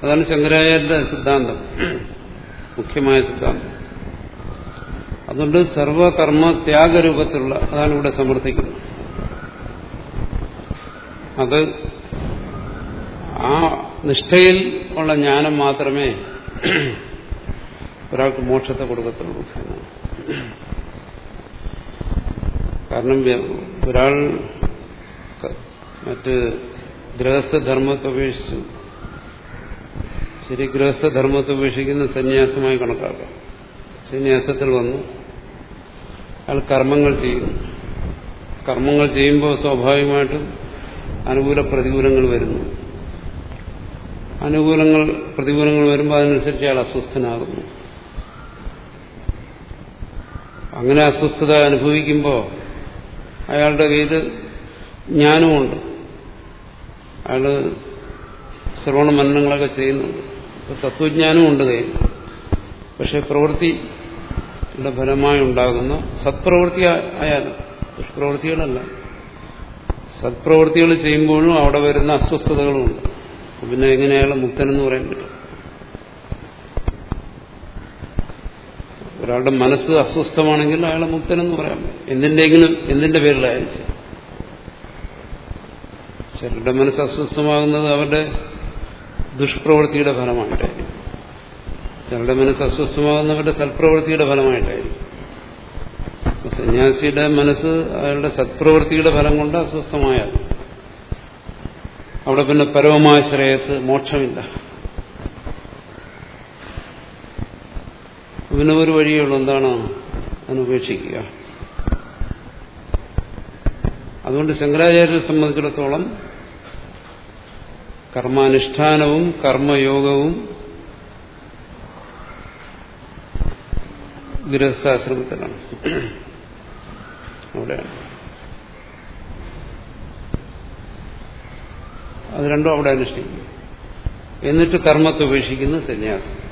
Speaker 1: അതാണ് ശങ്കരാചാര്യന്റെ സിദ്ധാന്തം. മുഖ്യമായ സിദ്ധാന്തം. അതുകൊണ്ട് സർവകർമ്മ ത്യാഗരൂപത്തിലുള്ള അതാണ് ഇവിടെ സമർത്ഥിക്കുന്നത്. അത് ആ നിഷ്ഠയിൽ ഉള്ള ജ്ഞാനം മാത്രമേ ഒരാൾക്ക് മോക്ഷത്തെ കൊടുക്കത്തുള്ളൂ. കാരണം ഒരാൾ മറ്റ് ഗൃഹസ്ഥധർമ്മത്തെ ഉപേക്ഷിച്ചു. ശരി ഗൃഹസ്ഥധർമ്മത്തെ ഉപേക്ഷിക്കുന്ന സന്യാസമായി കണക്കാക്കാം. സന്യാസത്തിൽ വന്നു. അയാൾ കർമ്മങ്ങൾ ചെയ്യുന്നു. കർമ്മങ്ങൾ ചെയ്യുമ്പോൾ സ്വാഭാവികമായിട്ടും അനുകൂല പ്രതികൂലങ്ങൾ വരുന്നു. അനുകൂലങ്ങൾ പ്രതികൂലങ്ങൾ വരുമ്പോൾ അതിനനുസരിച്ച് അയാൾ അസ്വസ്ഥനാകുന്നു. അങ്ങനെ അസ്വസ്ഥത അനുഭവിക്കുമ്പോൾ അയാളുടെ കയ്യിൽ ജ്ഞാനമുണ്ട്. അയാൾ ശ്രവണ മനനങ്ങളൊക്കെ ചെയ്യുന്നുണ്ട്. തത്വജ്ഞാനമുണ്ട് കയ്യിൽ. പക്ഷെ പ്രവൃത്തിയുടെ ഫലമായി ഉണ്ടാകുന്ന സത്പ്രവൃത്തി ആയാലും ദുഷ്പ്രവൃത്തികളല്ല. സത്പ്രവൃത്തികൾ ചെയ്യുമ്പോഴും അവിടെ വരുന്ന അസ്വസ്ഥതകളുമുണ്ട്. പിന്നെ എങ്ങനെയാണ് മുക്തനെന്ന് പറയാൻ പറ്റും? ഒരാളുടെ മനസ്സ് അസ്വസ്ഥമാണെങ്കിൽ അയാളെ മുക്തനെന്ന് പറയാം. എന്തിന്റെങ്കിലും എന്തിന്റെ പേരിലായിരിക്കും? ചിലരുടെ മനസ്സ് അസ്വസ്ഥമാകുന്നത് അവരുടെ ദുഷ്പ്രവൃത്തിയുടെ ഫലമായിട്ടായിരിക്കും. ചിലരുടെ മനസ്സ് അസ്വസ്ഥമാകുന്നവരുടെ സൽപ്രവൃത്തിയുടെ ഫലമായിട്ടായിരിക്കും. സന്യാസിയുടെ മനസ്സ് അയാളുടെ സത്പ്രവൃത്തിയുടെ ഫലം കൊണ്ട് അസ്വസ്ഥമായാൽ അവിടെ പിന്നെ പരമമായ ശ്രേയസ് മോക്ഷമില്ല. പിന്നെ ഒരു വഴിയുള്ളൂ. എന്താണ്? അനുപേക്ഷിക്കുക അതുകൊണ്ട് ശങ്കരാചാര്യരെ സംബന്ധിച്ചിടത്തോളം കർമാനുഷ്ഠാനവും കർമ്മയോഗവും ഗൃഹസ്ഥാശ്രമത്തിലാണ് അവിടെയാണ്. അത് രണ്ടും അവിടെ അനുഷ്ഠിക്കും എന്നിട്ട് കർമ്മത്തെ ഉപേക്ഷിക്കുന്ന സന്യാസം.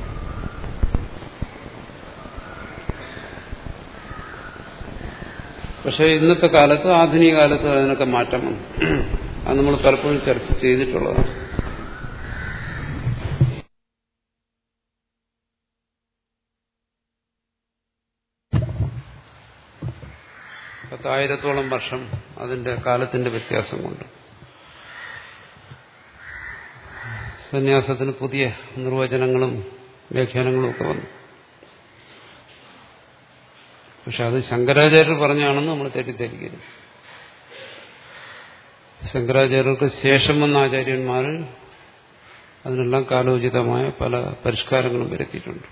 Speaker 1: പക്ഷെ ഇന്നത്തെ കാലത്ത് ആധുനിക കാലത്ത് അതിനൊക്കെ മാറ്റം വന്നു. അത് നമ്മൾ പലപ്പോഴും ചർച്ച ചെയ്തിട്ടുള്ളതാണ്. പത്തായിരത്തോളം വർഷം അതിന്റെ കാലത്തിന്റെ വ്യത്യാസം കൊണ്ട്. സന്യാസത്തിന് പുതിയ നിർവചനങ്ങളും വ്യാഖ്യാനങ്ങളും ഒക്കെ വന്നു. പക്ഷെ അത് ശങ്കരാചാര്യർ പറഞ്ഞാണെന്ന് നമ്മൾ തെറ്റിദ്ധരിക്കരുത്. ശങ്കരാചാര്യർക്ക് ശേഷം വന്ന ആചാര്യന്മാർ അതിനെല്ലാം കാലോചിതമായ പല പരിഷ്കാരങ്ങളും വരുത്തിയിട്ടുണ്ട്.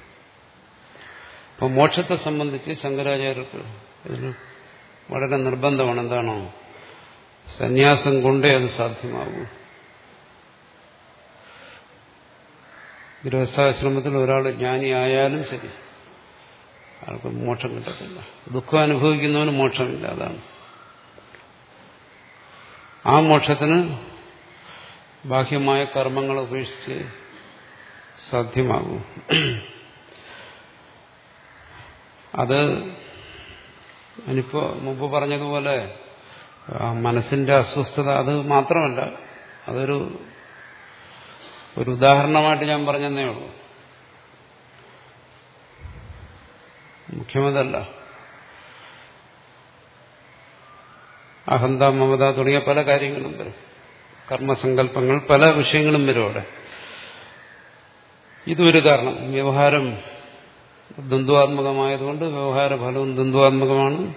Speaker 1: അപ്പം മോക്ഷത്തെ സംബന്ധിച്ച് ശങ്കരാചാര്യർക്ക് ഇതിന് വളരെ നിർബന്ധമാണ്. എന്താണോ? സന്യാസം കൊണ്ടേ അത് സാധ്യമാകൂ. ഗൃഹസ്ഥാശ്രമത്തിൽ ഒരാൾ ജ്ഞാനിയായാലും ശരി. ആൾക്ക് മോക്ഷം കിട്ടത്തില്ല. ദുഃഖം അനുഭവിക്കുന്നവന് മോക്ഷമില്ല അതാണ്. ആ മോക്ഷത്തിന് ബാഹ്യമായ കർമ്മങ്ങൾ ഉപേക്ഷിച്ച് സാധ്യമാകും. അത് ഇനിയിപ്പോ മുമ്പ് പറഞ്ഞതുപോലെ മനസ്സിന്റെ അസ്വസ്ഥത അത് മാത്രമല്ല അതൊരു ഒരു ഉദാഹരണമായിട്ട് ഞാൻ പറഞ്ഞതേ ഉള്ളൂ. മുഖ്യമതല്ല. അഹന്ത മമത തുടങ്ങിയ പല കാര്യങ്ങളും വരും. കർമ്മസങ്കല്പങ്ങൾ പല വിഷയങ്ങളും വരും അവിടെ. ഇതൊരു കാരണം. വ്യവഹാരം ദ്വന്ദ്വാത്മകമായതുകൊണ്ട് വ്യവഹാര ഫലവും ദ്വന്ദ്വാത്മകമാണ്.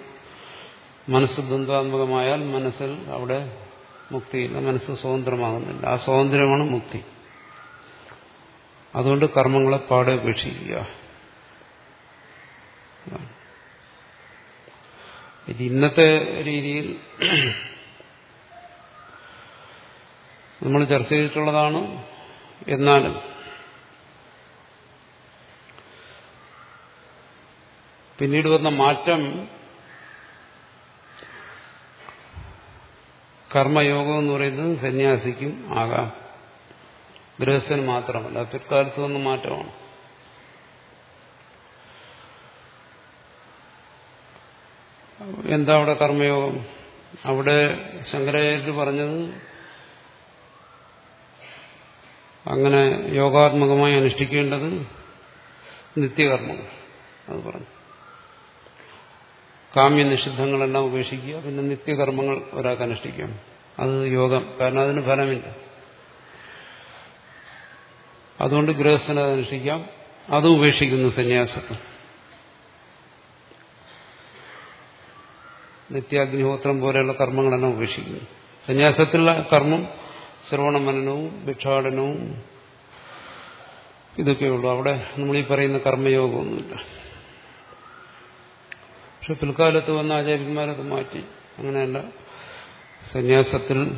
Speaker 1: മനസ്സ് ദ്വന്ദ്വാത്മകമായാൽ മനസ്സിൽ അവിടെ മുക്തിയില്ല മനസ്സ് സ്വതന്ത്രമാകുന്നില്ല. ആ സ്വാതന്ത്ര്യമാണ് മുക്തി. അതുകൊണ്ട് കർമ്മങ്ങളെ പാടെ ഉപേക്ഷിക്കുക. ഇത് ഇന്നത്തെ രീതിയിൽ നമ്മൾ ചർച്ച ചെയ്തിട്ടുള്ളതാണ്. എന്നാലും പിന്നീട് വന്ന മാറ്റം കർമ്മയോഗം എന്ന് പറയുന്നത് സന്യാസിക്കും ആകാം. ഗൃഹസ്ഥന് മാത്രമല്ല പിൽക്കാലത്ത് വന്ന മാറ്റമാണ്. എന്താ അവിടെ കർമ്മയോഗം? അവിടെ ശങ്കരാചാര്യർ പറഞ്ഞത് അങ്ങനെ യോഗാത്മകമായി അനുഷ്ഠിക്കേണ്ടത് നിത്യകർമ്മങ്ങൾ. അത് പറഞ്ഞു. കാമ്യനിഷിദ്ധങ്ങളെല്ലാം ഉപേക്ഷിക്കുക പിന്നെ നിത്യകർമ്മങ്ങൾ ഒരാൾക്ക് അനുഷ്ഠിക്കാം. അത് യോഗം. കാരണം അതിന് ഫലമില്ല. അതുകൊണ്ട് ഗൃഹസ്ഥനത് അനുഷ്ഠിക്കാം. അതും ഉപേക്ഷിക്കുന്നു സന്യാസത്തിൽ നിത്യാഗ്നിഹോത്രം പോലെയുള്ള കർമ്മങ്ങളെല്ലാം ഉപേക്ഷിക്കുന്നു. സന്യാസത്തിലുള്ള കർമ്മം ശ്രവണ മനനവും ഭിക്ഷാടനവും ഇതൊക്കെയുള്ളൂ അവിടെ നമ്മൾ ഈ പറയുന്ന കർമ്മയോഗമൊന്നുമില്ല. പക്ഷെ പിൽക്കാലത്ത് വന്ന ആചാര്യന്മാരത് മാറ്റി. അങ്ങനെയല്ല. സന്യാസത്തിൽ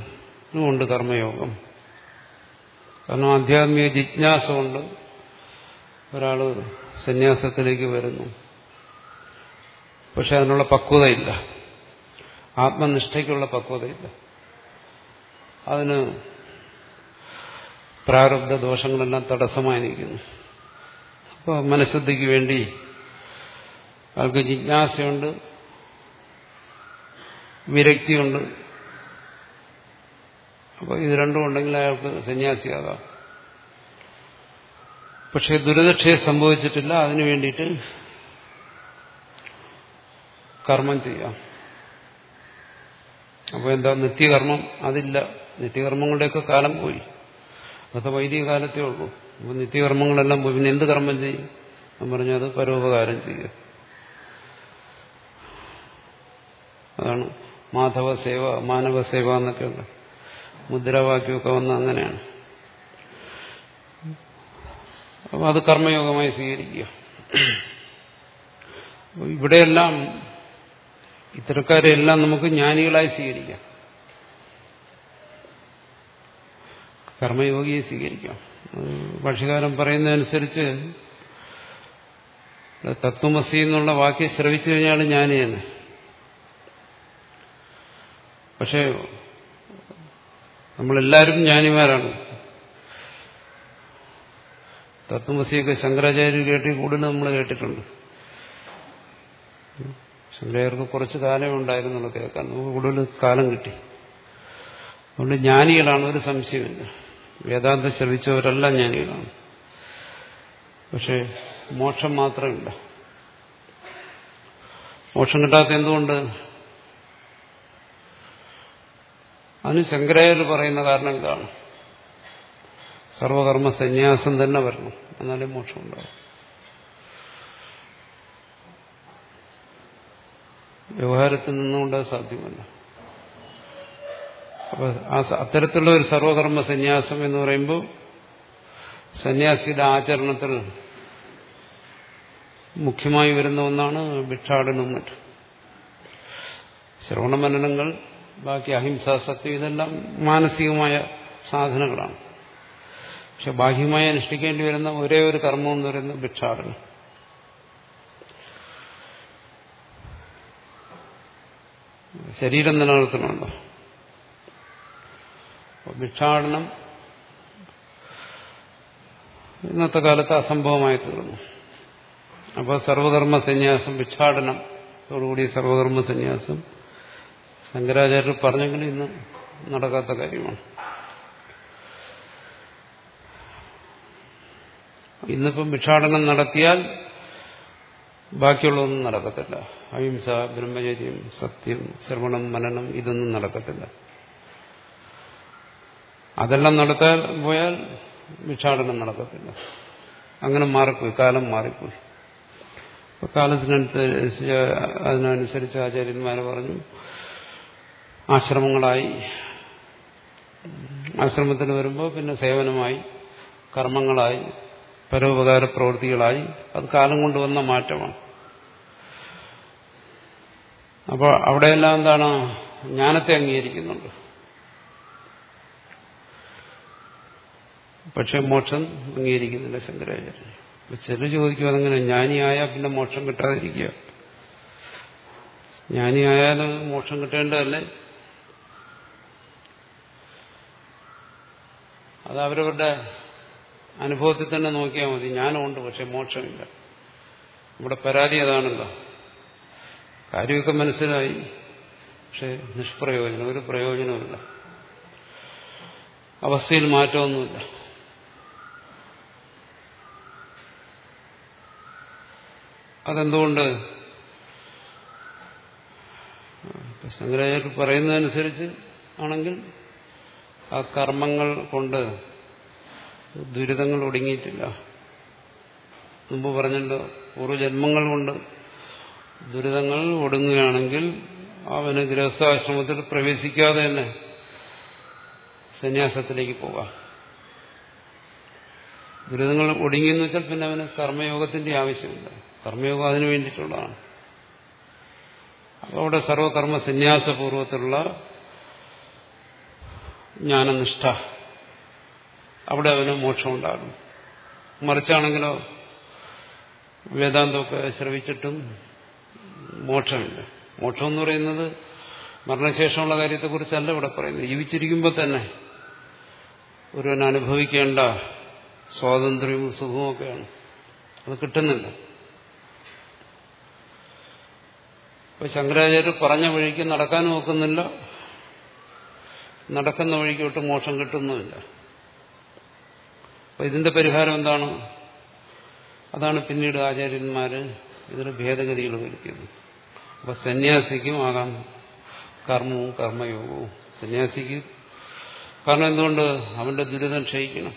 Speaker 1: ഉണ്ട് കർമ്മയോഗം. കാരണം ആധ്യാത്മിക ജിജ്ഞാസ കൊണ്ട് ഒരാൾ സന്യാസത്തിലേക്ക് വരുന്നു. പക്ഷെ അതിനുള്ള പക്വതയില്ല. ആത്മനിഷ്ഠയ്ക്കുള്ള പക്വതയില്ല. അതിന് പ്രാരബ്ധ ദോഷങ്ങളെല്ലാം തടസ്സമായി നിൽക്കുന്നു അപ്പോൾ മനഃശുദ്ധിക്ക് വേണ്ടി അയാൾക്ക് ജിജ്ഞാസയുണ്ട് വിരക്തിയുണ്ട്. അപ്പോൾ ഇത് രണ്ടും ഉണ്ടെങ്കിൽ അയാൾക്ക് സന്യാസിയാകാം പക്ഷെ ദുരിതക്ഷയെ സംഭവിച്ചിട്ടില്ല അതിനു വേണ്ടിയിട്ട് കർമ്മം ചെയ്യാം. അപ്പോൾ എന്താ നിത്യകർമ്മം? അതില്ല. നിത്യകർമ്മങ്ങളുടെയൊക്കെ കാലം പോയി. അതൊക്കെ വൈദിക കാലത്തേ ഉള്ളൂ. അപ്പോൾ നിത്യകർമ്മങ്ങളെല്ലാം പോയി. പിന്നെ എന്ത് കർമ്മം ചെയ്യും? എന്ന് പറഞ്ഞത് പരോപകാരം ചെയ്യുക അതാണ് മാധവ സേവ മാനവ സേവ എന്നൊക്കെ ഉണ്ട് മുദ്രാവാക്യമൊക്കെ വന്ന അങ്ങനെയാണ്. അപ്പോൾ അത് കർമ്മയോഗമായി സ്വീകരിക്കുക. ഇവിടെയെല്ലാം ഇത്തരക്കാരെല്ലാം നമുക്ക് ജ്ഞാനികളായി സ്വീകരിക്കാം. കർമ്മയോഗിയെ സ്വീകരിക്കാം. ഭാഷകാരം പറയുന്നതനുസരിച്ച് തത്വമസി എന്നുള്ള വാക്യം ശ്രവിച്ചു കഴിഞ്ഞാൽ ജ്ഞാനിയാണ് പക്ഷേ നമ്മളെല്ലാവരും ജ്ഞാനിമാരാണ്. തത്വമസിയൊക്കെ ശങ്കരാചാര്യ കേട്ടി കൂടുതൽ നമ്മൾ കേട്ടിട്ടുണ്ട്. ശങ്കരാചാര്യർക്ക് കുറച്ച് കാലമേ ഉണ്ടായിരുന്നുള്ളൂ കേൾക്കാൻ. നമുക്ക് കൂടുതൽ കാലം കിട്ടി. അതുകൊണ്ട് ജ്ഞാനികളാണ് ഒരു സംശയമില്ല വേദാന്തം ശ്രവിച്ചവരല്ല ജ്ഞാനികളാണ്. പക്ഷെ മോക്ഷം മാത്രമില്ല. മോക്ഷം കിട്ടാത്ത എന്തുകൊണ്ട്? അതിന് ശങ്കരാചാര്യ പറയുന്ന കാരണം ഇതാണ്. സർവകർമ്മ സന്യാസം തന്നെ വരണം എന്നാലേ മോക്ഷം ഉണ്ടാവും. വ്യവഹാരത്തിൽ നിന്നുകൊണ്ട് അത് സാധ്യമല്ല. അപ്പൊ അത്തരത്തിലുള്ള ഒരു സർവകർമ്മ സന്യാസം എന്ന് പറയുമ്പോൾ സന്യാസിയുടെ ആചരണത്തിൽ മുഖ്യമായി വരുന്ന ഒന്നാണ് ഭിക്ഷാടനവും മറ്റും. ശ്രവണമനനങ്ങൾ ബാക്കി അഹിംസ സത്യം ഇതെല്ലാം മാനസികമായ സാധനങ്ങളാണ്. പക്ഷെ ബാഹ്യമായി അനുഷ്ഠിക്കേണ്ടി വരുന്ന ഒരേ ഒരു കർമ്മം എന്ന് പറയുന്നത് ഭിക്ഷാടനം. ശരീരം നിലനിർത്തണമല്ലോ. ഭിക്ഷാടനം ഇന്നത്തെ കാലത്ത് അസംഭവമായി തീർന്നു അപ്പോൾ സർവകർമ്മ സന്യാസം ഭിക്ഷാടനത്തോടുകൂടി സർവകർമ്മ സന്യാസം. ശങ്കരാചാര്യർ പറഞ്ഞെങ്കിലും ഇന്ന് നടക്കാത്ത കാര്യമാണ്. ഇന്നിപ്പം ഭിക്ഷാടനം നടത്തിയാൽ ബാക്കിയുള്ളതൊന്നും നടക്കത്തില്ല. അഹിംസ ബ്രഹ്മചര്യം സത്യം ശ്രവണം മനനം ഇതൊന്നും നടക്കത്തില്ല. അതെല്ലാം നടത്താൻ പോയാൽ ഭിക്ഷാടനം നടക്കത്തില്ല. അങ്ങനെ മാറിപ്പോയി കാലം മാറിപ്പോയി. അപ്പൊ കാലത്തിനനുസരിച്ച് അതിനനുസരിച്ച് ആചാര്യന്മാർ പറഞ്ഞു ആശ്രമങ്ങളായി. ആശ്രമത്തിന് വരുമ്പോൾ പിന്നെ സേവനമായി കർമ്മങ്ങളായി. പരോപകാര പ്രവൃത്തികളായി അത് കാലം കൊണ്ട് വന്ന മാറ്റമാണ്. അപ്പോൾ അവിടെയെല്ലാം എന്താണ്? ജ്ഞാനത്തെ അംഗീകരിക്കുന്നുണ്ട്. പക്ഷെ മോക്ഷം അംഗീകരിക്കുന്നില്ല ശങ്കരാചാര്യ. ചിലർ ചോദിക്കും അതെങ്ങനെ? ജ്ഞാനിയായാൽ പിന്നെ മോക്ഷം കിട്ടാതിരിക്കുക. ജ്ഞാനിയായാൽ മോക്ഷം കിട്ടേണ്ടതല്ലേ? അത് അവരവരുടെ അനുഭവത്തിൽ തന്നെ നോക്കിയാൽ മതി. ജ്ഞാനമുണ്ട് പക്ഷെ മോക്ഷമില്ല. ഇവിടെ പരാതി അതാണല്ലോ. കാര്യമൊക്കെ മനസ്സിലായി പക്ഷെ നിഷ്പ്രയോജനം ഒരു പ്രയോജനമില്ല അവസ്ഥയിൽ മാറ്റമൊന്നുമില്ല. അതെന്തുകൊണ്ട്? ശങ്കരാചാര്യ പറയുന്നതനുസരിച്ച് ആണെങ്കിൽ ആ കർമ്മങ്ങൾ കൊണ്ട് ദുരിതങ്ങൾ ഒടുങ്ങിയിട്ടില്ല. മുമ്പ് പറഞ്ഞല്ലോ പൂർവജന്മങ്ങൾ കൊണ്ട് ദുരിതങ്ങൾ ഒടുങ്ങുകയാണെങ്കിൽ അവന് ഗൃഹസ്ഥാശ്രമത്തിൽ പ്രവേശിക്കാതെ തന്നെ സന്യാസത്തിലേക്ക് പോകാം ദുരിതങ്ങൾ ഒടുങ്ങിയെന്ന് വെച്ചാൽ പിന്നെ അവന് കർമ്മയോഗത്തിന്റെ ആവശ്യമില്ല. കർമ്മയോഗം അതിനു വേണ്ടിയിട്ടുള്ളതാണ്. അപ്പോൾ അവിടെ സർവകർമ്മ സന്യാസപൂർവത്തിലുള്ള ജ്ഞാനനിഷ്ഠ അവിടെ അവന് മോക്ഷം ഉണ്ടാകും മറിച്ചാണെങ്കിലോ വേദാന്തമൊക്കെ ശ്രവിച്ചിട്ടും മോക്ഷമില്ല. മോക്ഷം എന്ന് പറയുന്നത് മരണശേഷമുള്ള കാര്യത്തെക്കുറിച്ചല്ല ഇവിടെ പറയുന്നത്. ജീവിച്ചിരിക്കുമ്പോൾ തന്നെ ഒരുവൻ അനുഭവിക്കേണ്ട സ്വാതന്ത്ര്യവും സുഖവും ഒക്കെയാണ് അത് കിട്ടുന്നില്ല. ഇപ്പൊ ശങ്കരാചാര്യർ പറഞ്ഞ വഴിക്ക് നടക്കാൻ നോക്കുന്നില്ല നടക്കുന്ന വഴിക്കോട്ട് മോക്ഷം കിട്ടുന്നുമില്ല. അപ്പൊ ഇതിന്റെ പരിഹാരം എന്താണ്? അതാണ് പിന്നീട് ആചാര്യന്മാര് ഇതിന് ഭേദഗതികൾ വരുത്തിയത്. അപ്പൊ സന്യാസിക്കും ആകാം കർമ്മവും കർമ്മയോഗവും. സന്യാസിക്ക് കാരണം എന്തുകൊണ്ട്? അവന്റെ ദുരിതം ക്ഷയിക്കണം.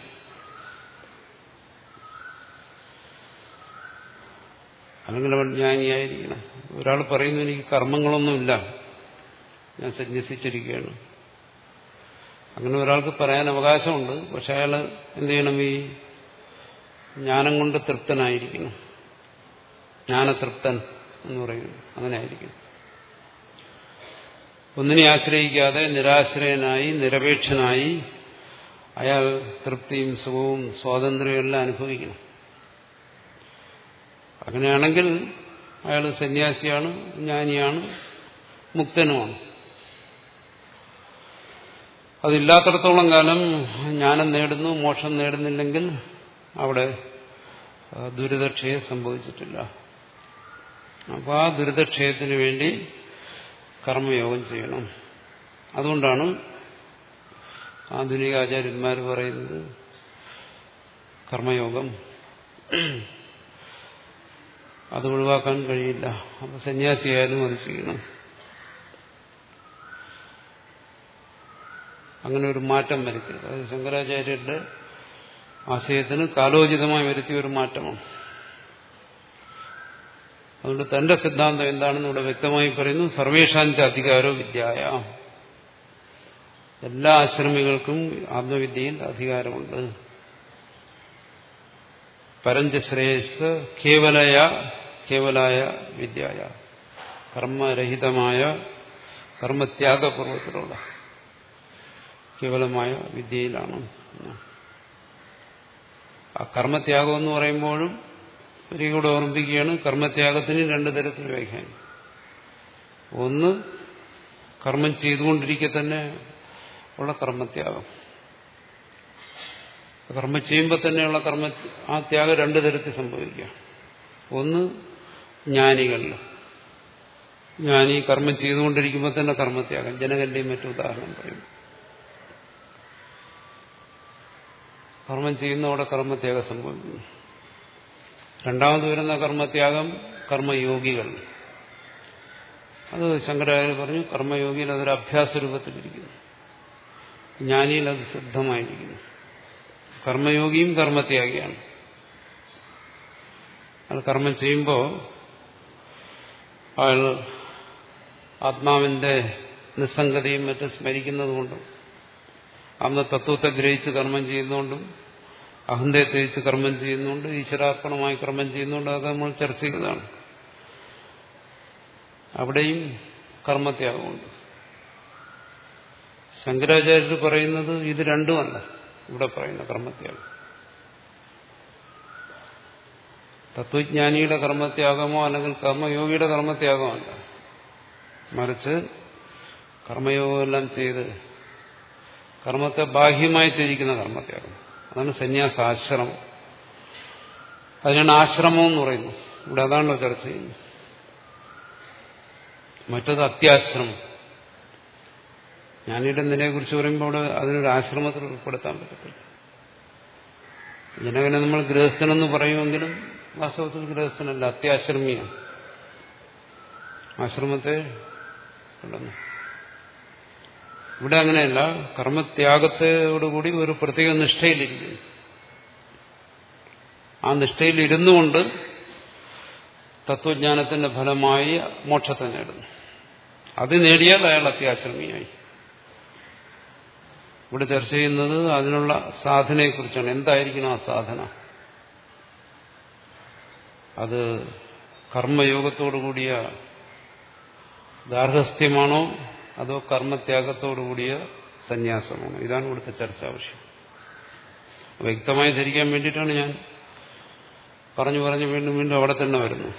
Speaker 1: അല്ലെങ്കിൽ അവൻ ജ്ഞാനിയായിരിക്കണം ഒരാൾ പറയുന്നു എനിക്ക് കർമ്മങ്ങളൊന്നുമില്ല. ഞാൻ സന്യസിച്ചിരിക്കുകയാണ്. അങ്ങനെ ഒരാൾക്ക് പറയാൻ അവകാശമുണ്ട്. പക്ഷെ അയാൾ എന്ത് ചെയ്യണം? ഈ ജ്ഞാനം കൊണ്ട് തൃപ്തനായിരിക്കണം ജ്ഞാനതൃപ്തൻ എന്ന് പറയുന്നു. അങ്ങനെ ആയിരിക്കണം ഒന്നിനെ ആശ്രയിക്കാതെ നിരാശ്രയനായി നിരപേക്ഷനായി അയാൾ തൃപ്തിയും സുഖവും സ്വാതന്ത്ര്യവും എല്ലാം അനുഭവിക്കണം അങ്ങനെയാണെങ്കിൽ അയാൾ സന്യാസിയാണ് ജ്ഞാനിയാണ് മുക്തനുമാണ്. അതില്ലാത്തടത്തോളം കാലം ജ്ഞാനം നേടുന്നു മോക്ഷം നേടുന്നില്ലെങ്കിൽ അവിടെ ദുരിതക്ഷയം സംഭവിച്ചിട്ടില്ല. അപ്പോൾ ആ ദുരിതക്ഷയത്തിന് വേണ്ടി കർമ്മയോഗം ചെയ്യണം. അതുകൊണ്ടാണ് ആധുനിക ആചാര്യന്മാർ പറയുന്നത് കർമ്മയോഗം. അത് ഒഴിവാക്കാൻ കഴിയില്ല. അപ്പൊ സന്യാസിയായാലും അത് ചെയ്യണം. അങ്ങനെ ഒരു മാറ്റം വരുത്തി അത് ശങ്കരാചാര്യരുടെ ആശയത്തിന് കാലോചിതമായി വരുത്തിയ ഒരു മാറ്റമാണ്. അതുകൊണ്ട് തന്റെ സിദ്ധാന്തം എന്താണെന്ന് ഇവിടെ വ്യക്തമായി പറയുന്നു. സർവേഷാന്ത അധികാരോ വിദ്യായ. എല്ലാ ആശ്രമികൾക്കും ആത്മവിദ്യയിൽ അധികാരമുണ്ട്. പരഞ്ചശ്രേയസ് കേവലയ കേവലായ വിദ്യായ. കർമ്മരഹിതമായ കർമ്മത്യാഗപൂർവത്തിലുള്ള കേവലമായ വിദ്യയിലാണ്. ആ കർമ്മത്യാഗം എന്ന് പറയുമ്പോഴും ഒരു കൂടെ ഓർമ്മിപ്പിക്കുകയാണ് കർമ്മത്യാഗത്തിന് രണ്ട് തരത്തിൽ വ്യാഖ്യാനം. ഒന്ന് കർമ്മം ചെയ്തുകൊണ്ടിരിക്കെ തന്നെ ഉള്ള കർമ്മത്യാഗം. കർമ്മം ചെയ്യുമ്പോൾ തന്നെയുള്ള കർമ്മ ആ ത്യാഗം രണ്ട് തരത്തിൽ സംഭവിക്കുക. ഒന്ന് ജ്ഞാനികളിൽ ജ്ഞാനി കർമ്മം ചെയ്തുകൊണ്ടിരിക്കുമ്പോൾ തന്നെ കർമ്മത്യാഗം. ജനകന്റെയും മറ്റു ഉദാഹരണം പറയും കർമ്മം ചെയ്യുന്നവിടെ കർമ്മത്യാഗം സംഭവിക്കുന്നു. രണ്ടാമത് വരുന്ന കർമ്മത്യാഗം കർമ്മയോഗികൾ. അത് ശങ്കരാചാര്യ പറഞ്ഞു കർമ്മയോഗിയിൽ അതൊരു അഭ്യാസ രൂപത്തിലിരിക്കുന്നു ജ്ഞാനിയിൽ അത് സിദ്ധമായിരിക്കുന്നു. കർമ്മയോഗിയും കർമ്മത്യാഗിയാണ്. അയാൾ കർമ്മം ചെയ്യുമ്പോൾ അയാൾ ആത്മാവിന്റെ നിസ്സംഗതയും മറ്റും സ്മരിക്കുന്നതുകൊണ്ടും അന്ന് തത്വത്തെ ഗ്രഹിച്ച് കർമ്മം ചെയ്യുന്നുണ്ടും അഹന്തയെ തേച്ച് കർമ്മം ചെയ്യുന്നുണ്ട് ഈശ്വരാർപ്പണമായി കർമ്മം ചെയ്യുന്നുണ്ട് അത് നമ്മൾ ചർച്ച ചെയ്തതാണ്. അവിടെയും കർമ്മത്യാഗമുണ്ട്. ശങ്കരാചാര്യർ പറയുന്നത് ഇത് രണ്ടുമല്ല. ഇവിടെ പറയുന്ന കർമ്മത്യാഗം. തത്വജ്ഞാനിയുടെ കർമ്മത്യാഗമോ അല്ലെങ്കിൽ കർമ്മയോഗിയുടെ കർമ്മത്യാഗമല്ല മറിച്ച് കർമ്മയോഗമെല്ലാം ചെയ്ത് കർമ്മത്തെ ബാഹ്യമായി ത്യജിക്കുന്ന കർമ്മത്യാഗം അതാണ് സന്യാസാശ്രമം. അതിനാണ് ആശ്രമം എന്ന് പറയുന്നത്. ഇവിടെ അതാണല്ലോ ചർച്ച ചെയ്യുന്നത്. മറ്റത് അത്യാശ്രമം. ജ്ഞാനിയുടെ നിലയെക്കുറിച്ച് പറയുമ്പോൾ അവിടെ അതിനൊരു ആശ്രമത്തിൽ ഉൾപ്പെടുത്താൻ പറ്റത്തില്ല. ജനകനെ നമ്മൾ ഗൃഹസ്ഥനെന്ന് പറയുമെങ്കിലും വാസ്തവത്തിൽ ഗൃഹസ്ഥനല്ല അത്യാശ്രമിയാണ്. ആശ്രമത്തെ ഉണ്ടെന്ന് ഇവിടെ അങ്ങനെയല്ല. കർമ്മത്യാഗത്തോടുകൂടി ഒരു പ്രത്യേക നിഷ്ഠയിലിരിക്കുന്നു. ആ നിഷ്ഠയിൽ ഇരുന്നുകൊണ്ട് തത്വജ്ഞാനത്തിന്റെ ഫലമായി മോക്ഷത്തെ നേടുന്നു. അത് നേടിയാൽ അയാൾ അത്യാശ്രമിയായി. ഇവിടെ ചർച്ച ചെയ്യുന്നത് അതിനുള്ള സാധനയെക്കുറിച്ചാണ്. എന്തായിരിക്കണം ആ സാധന? അത് കർമ്മയോഗത്തോടുകൂടിയ ഗാർഹസ്ഥ്യമാണോ അതോ കർമ്മത്യാഗത്തോടുകൂടിയ സന്യാസമാണോ. ഇതാണ് ഇവിടുത്തെ ചർച്ച ആവശ്യം വ്യക്തമായി ധരിക്കാൻ വേണ്ടിയിട്ടാണ് ഞാൻ പറഞ്ഞു പറഞ്ഞു വീണ്ടും വീണ്ടും അവിടെ തന്നെ വരുന്നു.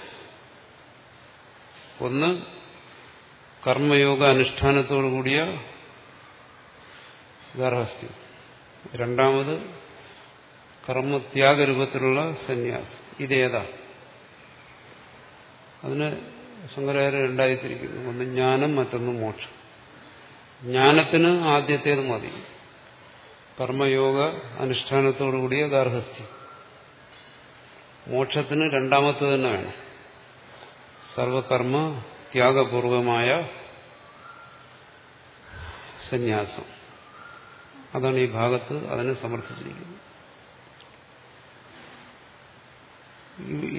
Speaker 1: ഒന്ന് കർമ്മയോഗ അനുഷ്ഠാനത്തോടുകൂടിയ ഗാർഹസ്ഥ്യം രണ്ടാമത് കർമ്മത്യാഗരൂപത്തിലുള്ള സന്യാസം. ഇതേതാ? അതിന് ശങ്കരാചാര്യ രണ്ടായി തിരിക്കുന്നു. ഒന്ന് ജ്ഞാനം മറ്റൊന്ന് മോക്ഷം. ജ്ഞാനത്തിന് ആദ്യത്തേത് മതി. കർമ്മയോഗ അനുഷ്ഠാനത്തോടുകൂടിയ ഗാർഹസ്ഥ്യം മോക്ഷത്തിന് രണ്ടാമത്തെ തന്നെ വേണം. സർവകർമ്മ ത്യാഗപൂർവമായ സന്യാസം. അതാണ് ഈ ഭാഗത്ത് അതിനെ സമർത്ഥിച്ചിരിക്കുന്നത്.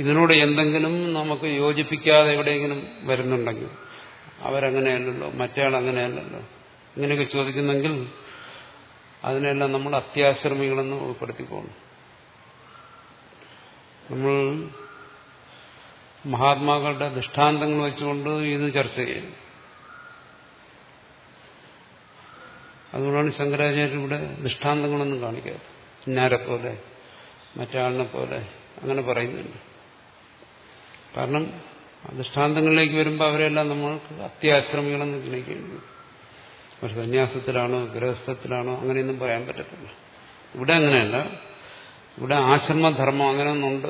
Speaker 1: ഇതിനോട് എന്തെങ്കിലും നമുക്ക് യോജിപ്പിക്കാതെ എവിടെയെങ്കിലും വരുന്നുണ്ടെങ്കിൽ അവരങ്ങനെയല്ലല്ലോ മറ്റേ അങ്ങനെയല്ലല്ലോ ഇങ്ങനെയൊക്കെ ചോദിക്കുന്നെങ്കിൽ അതിനെല്ലാം നമ്മൾ അത്യാശ്രമികളെന്ന് ഉൾപ്പെടുത്തിക്കോണം നമ്മൾ മഹാത്മാക്കളുടെ ദൃഷ്ടാന്തങ്ങൾ വെച്ചുകൊണ്ട് ഇത് ചർച്ച ചെയ്യുന്നു അതുകൊണ്ടാണ് ശങ്കരാചാര്യരുടെ ദൃഷ്ടാന്തങ്ങളൊന്നും കാണിക്കാത്തത്. ഇന്നാരെ പോലെ മറ്റാളിനെ പോലെ അങ്ങനെ പറയുന്നുണ്ട്. കാരണം ദൃഷ്ടാന്തങ്ങളിലേക്ക് വരുമ്പോൾ അവരെല്ലാം നമ്മൾക്ക് അത്യാശ്രമികളെന്ന് ഗണിക്കേണ്ടി ഒരു സന്യാസത്തിലാണോ ഗൃഹസ്ഥത്തിലാണോ അങ്ങനെയൊന്നും പറയാൻ പറ്റത്തില്ല. ഇവിടെ അങ്ങനെയല്ല. ഇവിടെ ആശ്രമധർമ്മം അങ്ങനെ ഒന്നുണ്ട്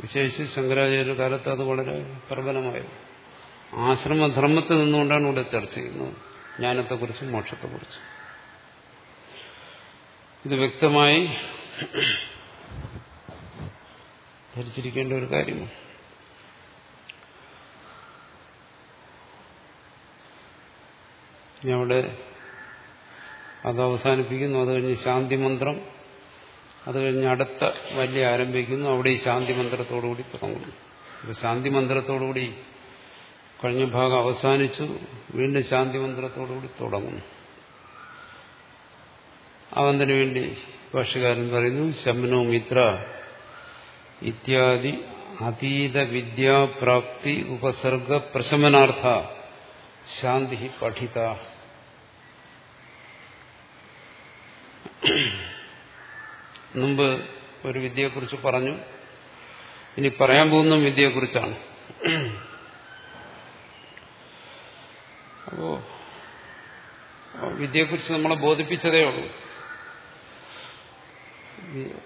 Speaker 1: വിശേഷിച്ച് ശങ്കരാചാര്യ കാലത്ത് അത് വളരെ പ്രബലമായിരുന്നു. ആശ്രമധർമ്മത്തിൽ നിന്നുകൊണ്ടാണ് ഇവിടെ ചർച്ച ചെയ്യുന്നത്. ജ്ഞാനത്തെക്കുറിച്ചും മോക്ഷത്തെക്കുറിച്ചും. ഇത് വ്യക്തമായി ധരിച്ചിരിക്കേണ്ട ഒരു കാര്യമാണ്. ഇനി അവിടെ അത് അവസാനിപ്പിക്കുന്നു അത് കഴിഞ്ഞ് ശാന്തി മന്ത്രം അത് കഴിഞ്ഞ് അടുത്ത വലിയ ആരംഭിക്കുന്നു. അവിടെ ഈ ശാന്തി മന്ത്രത്തോടുകൂടി തുടങ്ങുന്നു. അപ്പൊ ശാന്തി മന്ത്രത്തോടുകൂടി കഴിഞ്ഞ ഭാഗം അവസാനിച്ചു. വീണ്ടും ശാന്തി മന്ത്രത്തോടുകൂടി തുടങ്ങുന്നു. അവന്തിനു വേണ്ടി ഭാഷകാരൻ പറയുന്നു ശമനോ മിത്ര ഇത്യാദി അതീത വിദ്യാപ്രാപ്തി ഉപസർഗ പ്രശമനാർത്ഥ ശാന്തി പഠിത. മുമ്പ് ഒരു വിദ്യയെക്കുറിച്ച് പറഞ്ഞു. ഇനി പറയാൻ പോകുന്ന വിദ്യയെക്കുറിച്ചാണ്. അപ്പോ വിദ്യയെക്കുറിച്ച് നമ്മളെ ബോധിപ്പിച്ചതേ ഉള്ളൂ.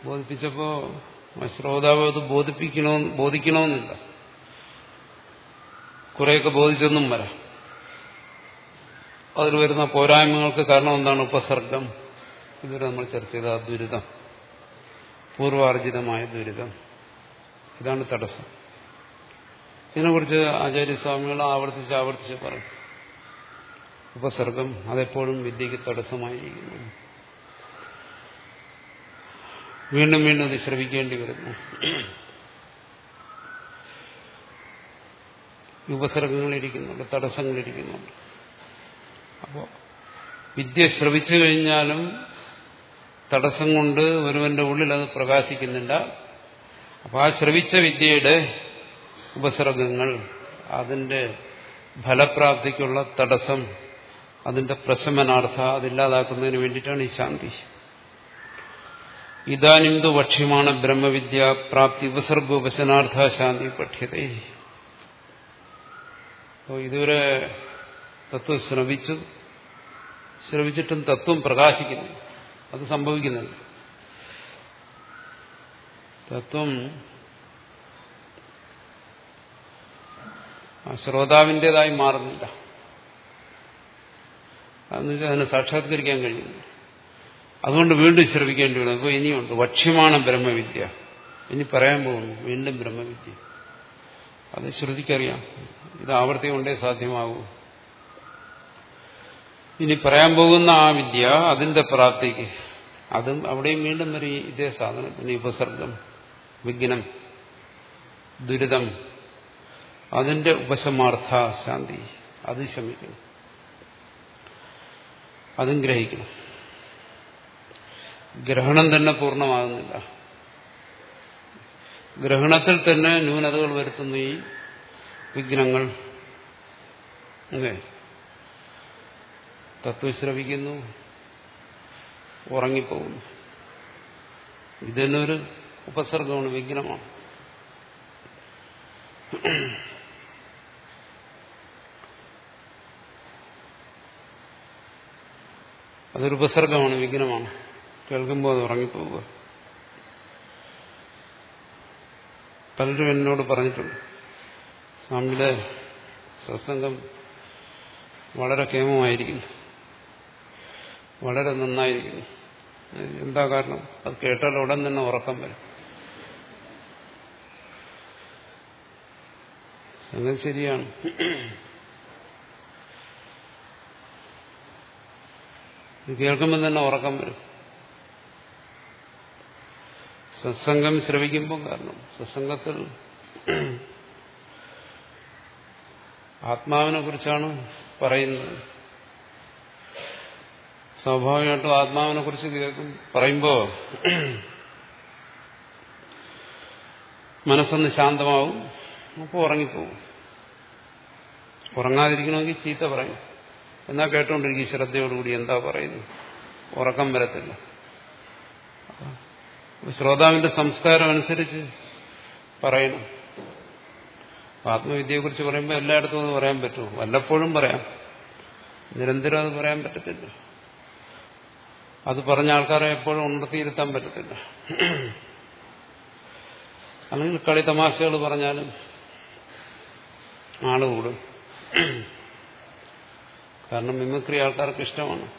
Speaker 1: ബോധിപ്പിച്ചപ്പോ ശ്രോതാവ് അത് ബോധിപ്പിക്കണോ ബോധിക്കണമെന്നില്ല കുറെയൊക്കെ ബോധിച്ചൊന്നും വരാം. അതിൽ വരുന്ന പോരായ്മകൾക്ക് കാരണം എന്താണ്? ഉപസർഗം. ഇതുവരെ നമ്മൾ ചർച്ച ചെയ്ത ആ ദുരിതം പൂർവാർജിതമായ ദുരിതം ഇതാണ് തടസ്സം. ഇതിനെക്കുറിച്ച് ആചാര്യസ്വാമികൾ ആവർത്തിച്ച് ആവർത്തിച്ച് പറയും. ഉപസർഗം അതെപ്പോഴും വിദ്യക്ക് തടസ്സമായിരിക്കുന്നു. വീണ്ടും വീണ്ടും അത് ശ്രവിക്കേണ്ടി വരുന്നു. ഉപസർഗങ്ങളിരിക്കുന്നുണ്ട് തടസ്സങ്ങളിരിക്കുന്നുണ്ട്. അപ്പോൾ വിദ്യ ശ്രവിച്ചു കഴിഞ്ഞാലും തടസ്സം കൊണ്ട് ഒരുവന്റെ ഉള്ളിൽ അത് പ്രകാശിക്കുന്നില്ല. അപ്പോൾ ആ ശ്രവിച്ച വിദ്യയുടെ ഉപസർഗങ്ങൾ അതിന്റെ ഫലപ്രാപ്തിക്കുള്ള തടസ്സം അതിന്റെ പ്രശമനാർത്ഥ അതില്ലാതാക്കുന്നതിന് വേണ്ടിയിട്ടാണ് ഈ ശാന്തി. ഇതാനിന്ത് ഭക്ഷ്യമാണ് ബ്രഹ്മവിദ്യ പ്രാപ്തി ഉപസർഗോപശനാർത്ഥ ശാന്തി പഠ്യത. ഇതുവരെ തത്വം ശ്രമിച്ചു ശ്രമിച്ചിട്ടും തത്വം പ്രകാശിക്കുന്നു അത് സംഭവിക്കുന്നത്. തത്വം ശ്രോതാവിന്റെതായി മാറുന്നില്ല. അതെന്ന് വെച്ചാൽ അതിനെ സാക്ഷാത്കരിക്കാൻ കഴിയുന്നു അതുകൊണ്ട് വീണ്ടും ശ്രമിക്കേണ്ടി വരും. അപ്പോൾ ഇനിയുണ്ട്. വക്ഷ്യമാണ് ബ്രഹ്മവിദ്യ. ഇനി പറയാൻ പോകുന്നു. വീണ്ടും ബ്രഹ്മവിദ്യ. അത് ശ്രുതിക്കറിയാം. ഇത് ആവർത്തി കൊണ്ടേ സാധ്യമാകൂ. ഇനി പറയാൻ പോകുന്ന ആ വിദ്യ അതിന്റെ പ്രാപ്തിക്ക്. അതും അവിടെയും വീണ്ടും വരും ഇതേ സാധനം പിന്നെ ഉപസർഗം വിഘ്നം ദുരിതം അതിന്റെ ഉപശമാർത്ഥ ശാന്തി. അത് ശമിക്കണം. അതും ഗ്രഹിക്കണം. ഗ്രഹണം തന്നെ പൂർണമാകുന്നില്ല. ഗ്രഹണത്തിൽ തന്നെ ന്യൂനതകൾ വരുത്തുന്ന ഈ വിഘ്നങ്ങൾ അല്ലേ? തത്വം ശ്രവിക്കുന്നു ഉറങ്ങിപ്പോകുന്നു. ഇതെന്നൊരു ഉപസർഗമാണ് വിഘ്നമാണ്. അതൊരു ഉപസർഗമാണ് വിഘ്നമാണ്. കേൾക്കുമ്പോൾ അത് ഉറങ്ങിപ്പോവുക പലരും എന്നോട് പറഞ്ഞിട്ടുണ്ട് സ്വാമിയുടെ സത്സംഗം വളരെ കേമമായിരിക്കുന്നു. വളരെ നന്നായിരിക്കുന്നു. എന്താ കാരണം? അത് കേട്ടാൽ ഉടൻ തന്നെ ഉറക്കം വരും. സംഗതി ശരിയാണ്. ഇത് കേൾക്കുമ്പോൾ തന്നെ ഉറക്കം വരും. സത്സംഗം ശ്രവിക്കുമ്പോൾ കാരണം സത്സംഗത്തിൽ ആത്മാവിനെ കുറിച്ചാണ് പറയുന്നത്. സ്വാഭാവികമായിട്ടും ആത്മാവിനെ കുറിച്ച് കേൾക്കും. പറയുമ്പോൾ മനസ്സൊന്ന് ശാന്തമാവും. അപ്പോൾ ഉറങ്ങിപ്പോവും. ഉറങ്ങാതിരിക്കണമെങ്കിൽ ചീത്ത പറയും. എന്നാ കേട്ടോണ്ടിരിക്കും ശ്രദ്ധയോടുകൂടി എന്താ പറയുന്നു ഉറക്കം വരത്തില്ല. ശ്രോതാവിന്റെ സംസ്കാരം അനുസരിച്ച് പറയണം. ആത്മവിദ്യയെക്കുറിച്ച് പറയുമ്പോൾ എല്ലായിടത്തും അത് പറയാൻ പറ്റുമോ വല്ലപ്പോഴും പറയാം. നിരന്തരം അത് പറയാൻ പറ്റത്തില്ല. അത് പറഞ്ഞ ആൾക്കാരെ എപ്പോഴും ഉണർത്തിയിരുത്താൻ പറ്റത്തില്ല. അല്ലെങ്കിൽ കളി തമാശകൾ പറഞ്ഞാലും ആൾ കൂടും. കാരണം മിമിക്രി ആൾക്കാർക്ക് ഇഷ്ടമാണ്.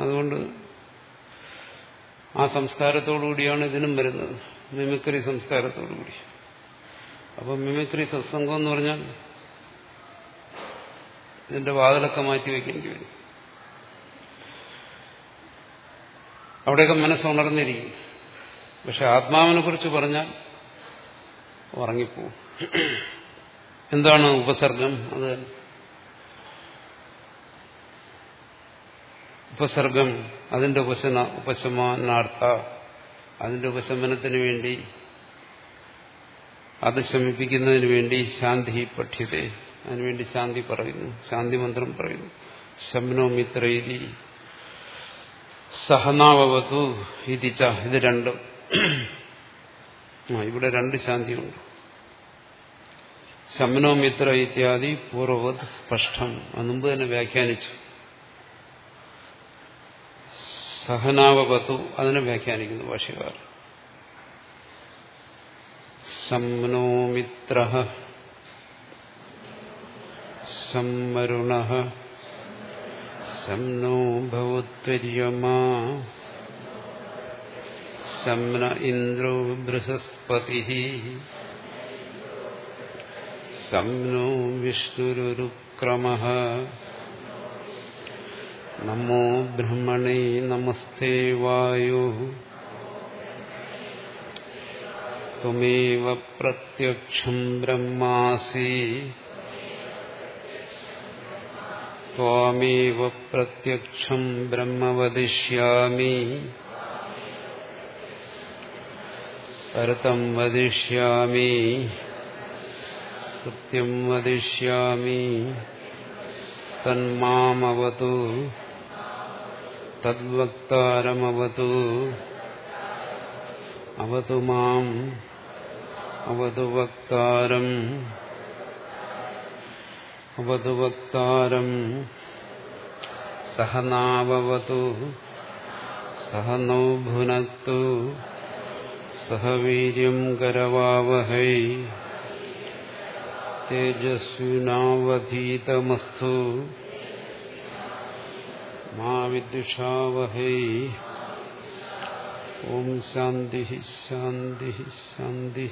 Speaker 1: അതുകൊണ്ട് ആ സംസ്കാരത്തോടുകൂടിയാണ് ഇതിനും വരുന്നത്. മിമിക്രി സംസ്കാരത്തോടുകൂടി അപ്പം മിമിക്രി സത്സംഗം എന്ന് പറഞ്ഞാൽ ഇതിന്റെ വാതിലൊക്കെ മാറ്റി വയ്ക്കേണ്ടി വരും. അവിടെയൊക്കെ മനസ്സുണർന്നിരിക്കും. പക്ഷെ ആത്മാവിനെ കുറിച്ച് പറഞ്ഞാൽ ഉറങ്ങിപ്പോവും. എന്താണ് ഉപസർഗം? അത് ഉപസർഗം അതിന്റെ ഉപശന ഉപശമനാർത്ഥ അതിന്റെ ഉപശമനത്തിന് വേണ്ടി അത് ശമിപ്പിക്കുന്നതിന് വേണ്ടി ശാന്തി പഠ്യത അതിനുവേണ്ടി ശാന്തി പറയുന്നു. ശാന്തി മന്ത്രം പറയുന്നു. ശമനോ മിത്രൈതി സഹനാവതു ഇതിച്ച ഇത് രണ്ടും. ഇവിടെ രണ്ട് ശാന്തിയുണ്ട്. ശമനോ മിത്ര ഇത്യാദി പൂർവവത് സ്പഷ്ടം. മുമ്പ് തന്നെ വ്യാഖ്യാനിച്ചു. സഹനാവപത്തു അതിനെ വ്യാഖ്യാനിക്കുന്നു ഭാഷകാർ ശംനോ മിത്ര ശംവരുണ सं नो भवत्वर्यमा सं न इन्द्रो बृहस्पतिः। सं नो विष्णुरुक्रमः। नमो ब्रह्मणे नमस्ते वायुः। त्वमेव प्रत्यक्षम् ब्रह्मासि। ब्रह्म वदिष्यामि परतम् वदिष्यामि सत्यम् वदिष्यामि तन्मामवतु तद्वक्तारमवतु अवतु माम् अवतु वक्तारम् അവതുവക്താരം സഹനാവതു സഹനോ ഭുനത്തു സഹവീര്യം കരവാവഹൈ. തേജസ്വിനാവധീതമസ്തു മാ വിദ്വിഷാവഹൈ ഓം ശാന്തി ശാന്തി ശാന്തി.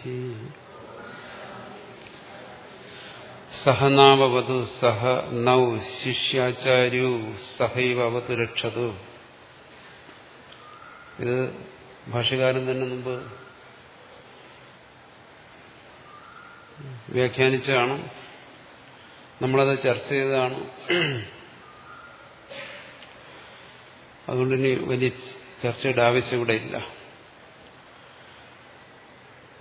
Speaker 1: സഹനാവതു സഹ നൗ ശിഷ്യാചാര്യു സഹൈവവതു രക്ഷതു. ഇത് ഭാഷകാരൻ തന്നെ മുമ്പ് വ്യാഖ്യാനിച്ചതാണ്. നമ്മളത് ചർച്ച ചെയ്തതാണ്. അതുകൊണ്ട് ഇനി വലിയ ചർച്ചയുടെ ആവശ്യം ഇവിടെ ഇല്ല.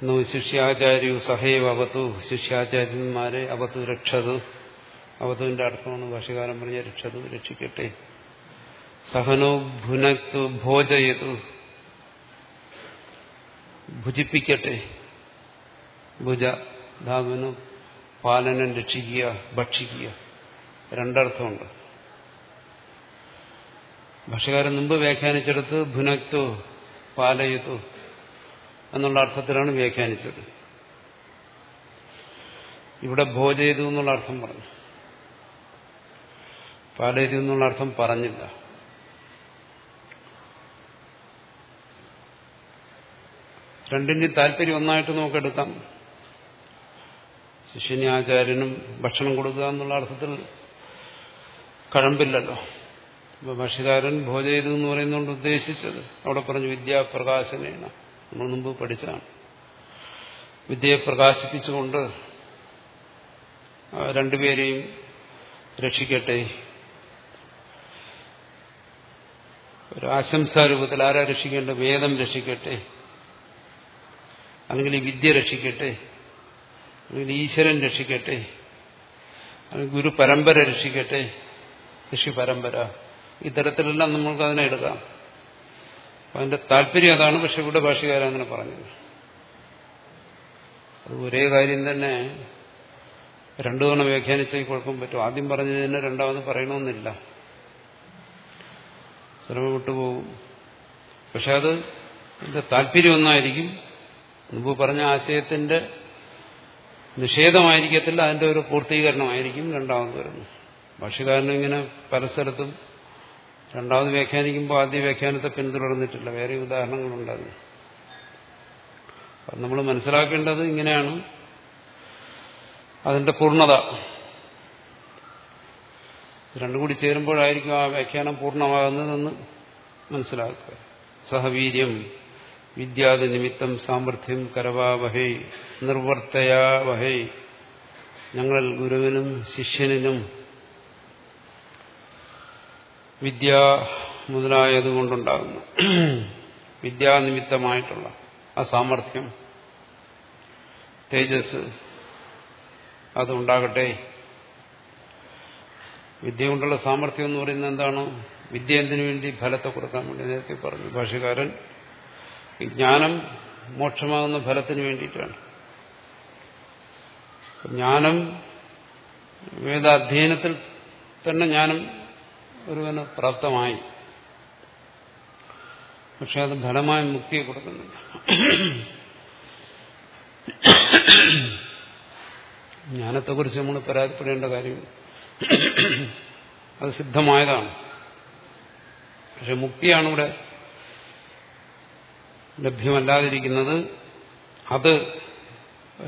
Speaker 1: നോ ശിഷ്യാചാര്യു സഹൈവ് അവതു ശിഷ്യാചാര്യന്മാരെ അവതു രക്ഷതു. അവതുവിന്റെ അർത്ഥമാണ് ഭാഷകാരൻ പറഞ്ഞ രക്ഷതു രക്ഷിക്കട്ടെ. സഹനോ ഭുനക്തു ഭോജയതു. ഭുജിപ്പിക്കട്ടെ. ഭുജ ധാതുവിന് പാലനം രക്ഷിക്കുക ഭക്ഷിക്കുക. രണ്ടർത്ഥമുണ്ട്. ഭാഷകാരൻ മുമ്പ് വ്യാഖ്യാനിച്ചെടുത്ത് ഭുനക്തു പാലയത്തു എന്നുള്ള അർത്ഥത്തിലാണ് വ്യാഖ്യാനിച്ചത്. ഇവിടെ ഭോജയതു എന്നുള്ള അർത്ഥം പറഞ്ഞു. പാലയതു എന്നുള്ള അർത്ഥം പറഞ്ഞില്ല. രണ്ടിന്റെയും താല്പര്യം ഒന്നായിട്ട് നമുക്കെടുക്കാം ശിഷ്യന് ആചാര്യനും ഭക്ഷണം കൊടുക്കുക എന്നുള്ള അർത്ഥത്തിൽ കഴമ്പില്ലല്ലോ. ഭാഷകാരൻ ഭോജയതു എന്ന് പറയുന്നതുകൊണ്ട് ഉദ്ദേശിച്ചത് അവിടെ പറഞ്ഞു വിദ്യാപ്രകാശനേന. നമ്മൾ മുമ്പ് പഠിച്ചതാണ്. വിദ്യയെ പ്രകാശിപ്പിച്ചുകൊണ്ട് രണ്ടുപേരെയും രക്ഷിക്കട്ടെ. ഒരു ആശംസാരൂപത്തിൽ ആരാ രക്ഷിക്കേണ്ട വേദം രക്ഷിക്കട്ടെ. അല്ലെങ്കിൽ ഈ വിദ്യ രക്ഷിക്കട്ടെ. അല്ലെങ്കിൽ ഈശ്വരൻ രക്ഷിക്കട്ടെ. അല്ലെങ്കിൽ ഗുരു പരമ്പര രക്ഷിക്കട്ടെ. ഋഷി പരമ്പര ഇത്തരത്തിലെല്ലാം നമ്മൾക്ക് അതിനെ എടുക്കാം. അതിന്റെ താല്പര്യം അതാണ് പക്ഷെ ഇവിടെ ഭാഷകാരൻ അങ്ങനെ പറഞ്ഞത് അത് ഒരേ കാര്യം തന്നെ. രണ്ടു തവണ വ്യാഖ്യാനിച്ചാൽ കുഴപ്പം പറ്റും. ആദ്യം പറഞ്ഞത് തന്നെ രണ്ടാമത് പറയണമെന്നില്ല. ചിലവ് വിട്ടുപോകും പക്ഷെ അത് അതിന്റെ താല്പര്യം ഒന്നായിരിക്കും. മുമ്പ് പറഞ്ഞ ആശയത്തിന്റെ നിഷേധമായിരിക്കത്തില്ല അതിന്റെ ഒരു പൂർത്തീകരണമായിരിക്കും രണ്ടാമത് വരുന്നു ഭാഷകാരനും ഇങ്ങനെ പല സ്ഥലത്തും രണ്ടാമത് വ്യാഖ്യാനിക്കുമ്പോൾ ആദ്യ വ്യാഖ്യാനത്തെ പിന്തുടർന്നിട്ടില്ല. വേറെ ഉദാഹരണങ്ങളുണ്ടാകും നമ്മൾ മനസ്സിലാക്കേണ്ടത് ഇങ്ങനെയാണ്. അതിന്റെ പൂർണത. രണ്ടും കൂടി ചേരുമ്പോഴായിരിക്കും ആ വ്യാഖ്യാനം പൂർണമാകുന്നതെന്ന് മനസ്സിലാക്കുക. സഹവീര്യം വിദ്യാദി നിമിത്തം സാമർഥ്യം കരവാവഹേ നിർവർത്തയാവഹേ. ഞങ്ങൾ ഗുരുവിനും ശിഷ്യനും വിദ്യ മുതലായത് കൊണ്ടുണ്ടാകുന്നു. വിദ്യാനിമിത്തമായിട്ടുള്ള ആ സാമർഥ്യം തേജസ് അതുണ്ടാകട്ടെ. വിദ്യ കൊണ്ടുള്ള സാമർഥ്യം എന്ന് പറയുന്നത് എന്താണ്? വിദ്യ എന്തിനു വേണ്ടി ഫലത്തെ കൊടുക്കാൻ വേണ്ടി? നേരത്തെ പറഞ്ഞു. ഭാഷകാരൻ ഈ ജ്ഞാനം മോക്ഷമാകുന്ന ഫലത്തിന് വേണ്ടിയിട്ടാണ്. ജ്ഞാനം വേദാധ്യയനത്തിൽ തന്നെ ജ്ഞാനം ഒരുവന് പ്രാപ്തമായി. പക്ഷെ അത് ഫലമായി മുക്തിയെ കൊടുക്കുന്നില്ല. ജ്ഞാനത്തെക്കുറിച്ച് നമ്മൾ പരാതിപ്പെടേണ്ട കാര്യം അത് സിദ്ധമായതാണ്. പക്ഷെ മുക്തിയാണ് ഇവിടെ ലഭ്യമല്ലാതിരിക്കുന്നത്. അത്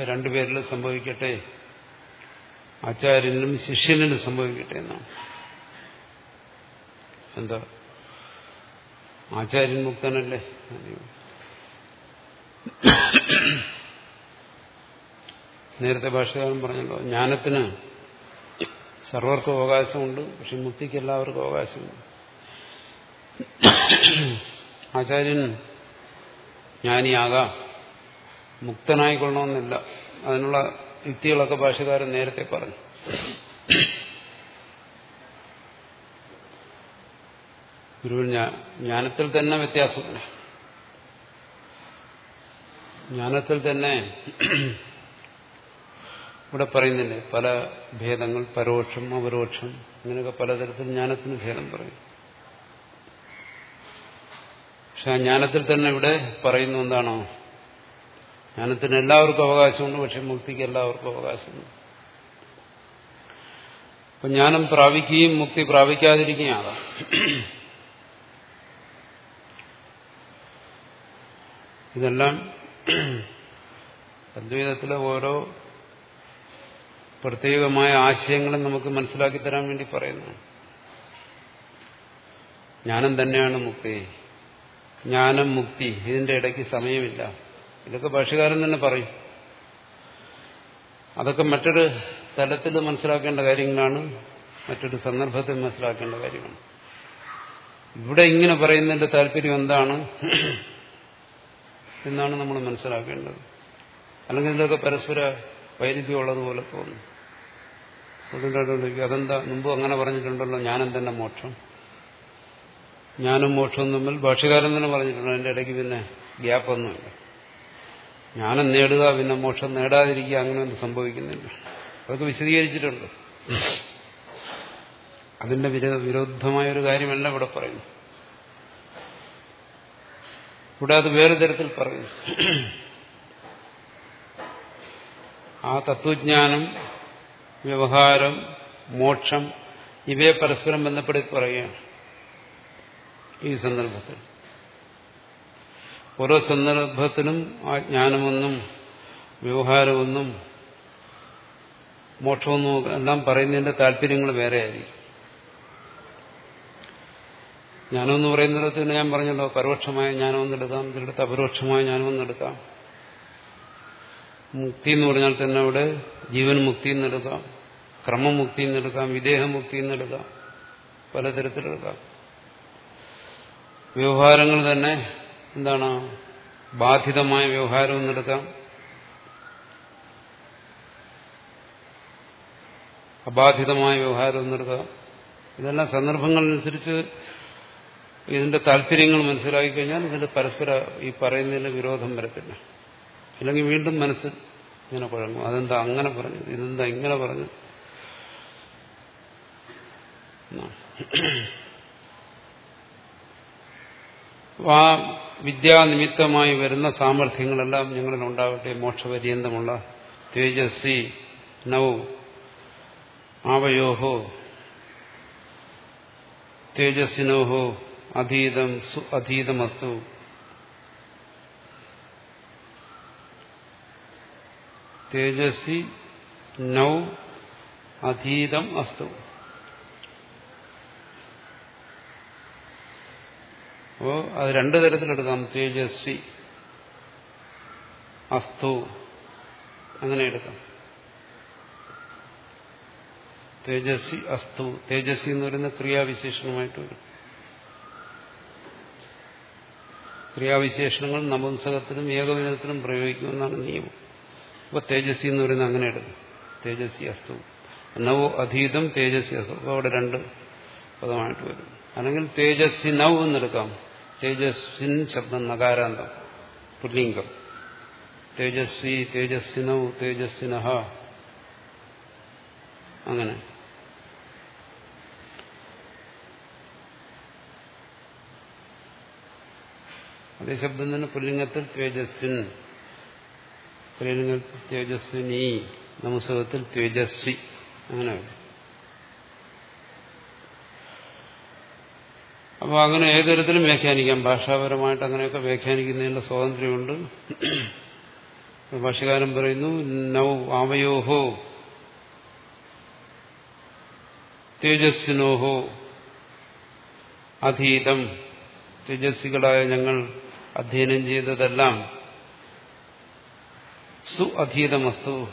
Speaker 1: രണ്ടുപേരിൽ സംഭവിക്കട്ടെ ആചാര്യനും ശിഷ്യനും സംഭവിക്കട്ടെ എന്നാണ്. എന്താ? ആചാര്യൻ മുക്തനല്ലേ? നേരത്തെ ഭാഷകാരൻ പറഞ്ഞല്ലോ ജ്ഞാനത്തിന് സർവർക്കും അവകാശമുണ്ട് പക്ഷെ മുക്തിക്ക് എല്ലാവർക്കും അവകാശമുണ്ട്. ആചാര്യൻ ജ്ഞാനിയാകാം മുക്തനായിക്കൊള്ളണമെന്നില്ല. അതിനുള്ള യുക്തികളൊക്കെ ഭാഷകാരൻ നേരത്തെ പറഞ്ഞു. ഗുരുവിൽ ജ്ഞാനത്തിൽ തന്നെ വ്യത്യാസമില്ല. ജ്ഞാനത്തിൽ തന്നെ ഇവിടെ പറയുന്നില്ലേ പല ഭേദങ്ങൾ പരോക്ഷം അപരോക്ഷം ഇങ്ങനെയൊക്കെ പലതരത്തിൽ ജ്ഞാനത്തിന് ഭേദം പറയും. പക്ഷെ ആ ജ്ഞാനത്തിൽ തന്നെ ഇവിടെ പറയുന്നു എന്താണോ ജ്ഞാനത്തിന് എല്ലാവർക്കും അവകാശമുണ്ട് പക്ഷെ മുക്തിക്ക് എല്ലാവർക്കും അവകാശമുണ്ട്. അപ്പൊ ജ്ഞാനം പ്രാപിക്കുകയും മുക്തി പ്രാപിക്കാതിരിക്കുകയും ആകാം. ഇതെല്ലാം അദ്വൈതത്തിലെ ഓരോ പ്രത്യേകമായ ആശയങ്ങളും നമുക്ക് മനസ്സിലാക്കി തരാൻ വേണ്ടി പറയുന്നു. ജ്ഞാനം തന്നെയാണ് മുക്തി. ജ്ഞാനം മുക്തി. ഇതിന്റെ ഇടയ്ക്ക് സമയമില്ല. ഇതൊക്കെ ഭാഷകാരൻ തന്നെ പറയും. അതൊക്കെ മറ്റൊരു തലത്തിൽ മനസ്സിലാക്കേണ്ട കാര്യങ്ങളാണ്. മറ്റൊരു സന്ദർഭത്തിൽ മനസ്സിലാക്കേണ്ട കാര്യമാണ് ഇവിടെ ഇങ്ങനെ പറയുന്നതിന്റെ താല്പര്യം എന്താണ്? എന്നാണ് നമ്മൾ മനസ്സിലാക്കേണ്ടത്. അല്ലെങ്കിൽ ഇതൊക്കെ പരസ്പര വൈരുദ്ധ്യമുള്ളതുപോലെ തോന്നും. അതെന്താ? മുമ്പ് അങ്ങനെ പറഞ്ഞിട്ടുണ്ടല്ലോ ജ്ഞാനം തന്നെ മോക്ഷം? ജ്ഞാനം മോക്ഷവും തമ്മിൽ ഭാഷകാരൻ തന്നെ പറഞ്ഞിട്ടുണ്ട് അതിന്റെ ഇടയ്ക്ക് പിന്നെ ഗ്യാപ്പൊന്നുമില്ല. ജ്ഞാനം നേടുക പിന്നെ മോക്ഷം നേടാതിരിക്കുക അങ്ങനെയൊന്നും സംഭവിക്കുന്നില്ല. അതൊക്കെ വിശദീകരിച്ചിട്ടുണ്ട്. അതിന്റെ വിരുദ്ധമായ ഒരു കാര്യമല്ല ഇവിടെ പറയുന്നു ഇവിടെ അത് വേറെ തരത്തിൽ പറയും. ആ തത്വജ്ഞാനം വ്യവഹാരം മോക്ഷം ഇവയെ പരസ്പരം ബന്ധപ്പെടുത്തി പറയുകയാണ് ഈ സന്ദർഭത്തിൽ. ഓരോ സന്ദർഭത്തിലും ആ ജ്ഞാനമൊന്നും വ്യവഹാരമൊന്നും മോക്ഷമൊന്നും എല്ലാം പറയുന്നതിന്റെ താല്പര്യങ്ങൾ വേറെയായിരിക്കും. ജ്ഞാനമെന്ന് പറയുന്നിടത്ത് തന്നെ ഞാൻ പറഞ്ഞല്ലോ പരോക്ഷമായ ജ്ഞാനമെന്നെടുക്കാം ഇതിലെടുത്ത് അപരോക്ഷമായ ജ്ഞാനമെന്നെടുക്കാം മുക്തി എന്ന് പറഞ്ഞാൽ തന്നെ അവിടെ ജീവൻ മുക്തി എന്നെടുക്കാം ക്രമമുക്തി എന്നെടുക്കാം വിദേഹമുക്തി എന്നെടുക്കാം പലതരത്തിലെടുക്കാം വ്യവഹാരങ്ങൾ തന്നെ എന്താണ് ബാധിതമായ വ്യവഹാരം എന്നെടുക്കാം അബാധിതമായ വ്യവഹാരം എന്നെടുക്കാം ഇതെല്ലാം സന്ദർഭങ്ങളനുസരിച്ച് ഇതിന്റെ താല്പര്യങ്ങൾ മനസ്സിലാക്കി കഴിഞ്ഞാൽ ഇതിന്റെ പരസ്പര ഈ പറയുന്നതിന് വിരോധം വരത്തില്ല. അല്ലെങ്കിൽ വീണ്ടും മനസ്സ് ഇങ്ങനെ കുഴങ്ങും. അതെന്താ അങ്ങനെ പറഞ്ഞു ഇതെന്താ ഇങ്ങനെ പറഞ്ഞു ആ വിദ്യാനിമിത്തമായി വരുന്ന സാമർഥ്യങ്ങളെല്ലാം ഞങ്ങളിൽ ഉണ്ടാവട്ടെ. മോക്ഷപര്യന്തമുള്ള തേജസ്വി നൗ ആവയോഹോ തേജസ്സിനോഹോ അധീതം സു അധീതമസ്തു തേജസ്വി നൗ അധീതം അസ്തു. അപ്പോ അത് രണ്ടു തരത്തിലെടുക്കാം. തേജസ്വി അസ്തു അങ്ങനെ എടുക്കാം. തേജസ്വി അസ്തു. തേജസ്വി എന്ന് പറയുന്ന ക്രിയാവിശേഷണമായിട്ട് വരും. ക്രിയാവിശേഷണങ്ങൾ നപുംസകത്തിനും ഏകവചനത്തിനും പ്രയോഗിക്കുമെന്നാണ് നിയമം. അപ്പൊ തേജസ്വി എന്ന് പറയുന്നത് അങ്ങനെ എടുക്കും തേജസ്വി അസ്തു. നവോ അധീതം തേജസ്വി അസ്തു. അപ്പോൾ അവിടെ രണ്ട് പദമായിട്ട് വരും. അല്ലെങ്കിൽ തേജസ്വി നവ് എന്നെടുക്കാം തേജസ്വിൻ ശബ്ദം നകാരാന്തം. പുല്ലിംഗം. തേജസ്വി തേജസ്വിനൗ തേജസ്വിനഹ അങ്ങനെ. അതേ ശബ്ദം തന്നെ പുല്ലിംഗത്തിൽ തേജസ്വിൻ സ്ത്രീലിംഗത്തിൽ തേജസ്വിനി നമസ്കത്തിൽ തേജസ്വി അങ്ങനെ. അപ്പോൾ അങ്ങനെ ഏതൊരുത്തിലും വ്യാഖ്യാനിക്കാം. ഭാഷാപരമായിട്ട് അങ്ങനെയൊക്കെ വ്യാഖ്യാനിക്കുന്നതിന്റെ സ്വാതന്ത്ര്യമുണ്ട്. ഭാഷകാരൻ പറയുന്നു നൗ ആവയോഹോ തേജസ്വിനോഹോ അധീതം തേജസ്വികളായ ഞങ്ങൾ അധ്യയനം ചെയ്തതെല്ലാം സു അധീതമസ്തു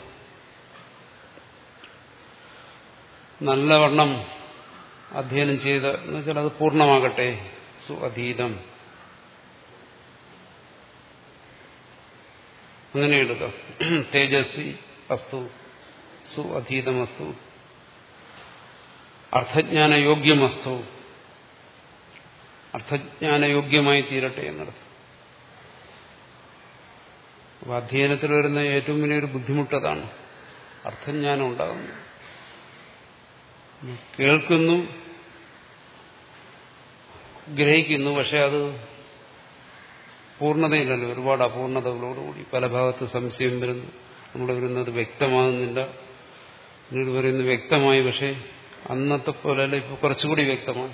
Speaker 1: നല്ലവണ്ണം അധ്യയനം ചെയ്ത എന്ന് വെച്ചാൽ അത് പൂർണമാകട്ടെ സു അധീതം അങ്ങനെ എടുക്കാം. തേജസ്വി അസ്തു സു അധീതമസ്തു അർത്ഥജ്ഞാന അർത്ഥജ്ഞാനയോഗ്യമായി തീരട്ടെ എന്നർത്ഥം. അപ്പൊ അധ്യയനത്തിൽ വരുന്ന ഏറ്റവും വലിയൊരു ബുദ്ധിമുട്ടതാണ് അർത്ഥജ്ഞാനം ഉണ്ടാകുന്നു കേൾക്കുന്നു ഗ്രഹിക്കുന്നു പക്ഷെ അത് പൂർണതയില്ലല്ലോ. ഒരുപാട് അപൂർണതകളോടുകൂടി പല ഭാഗത്ത് സംശയം വരുന്നു. നമ്മൾ വരുന്നത് വ്യക്തമാകുന്നില്ല. പിന്നീട് പറയുന്നത് വ്യക്തമായി പക്ഷെ അന്നത്തെ പോലെയല്ല ഇപ്പൊ കുറച്ചുകൂടി വ്യക്തമാണ്.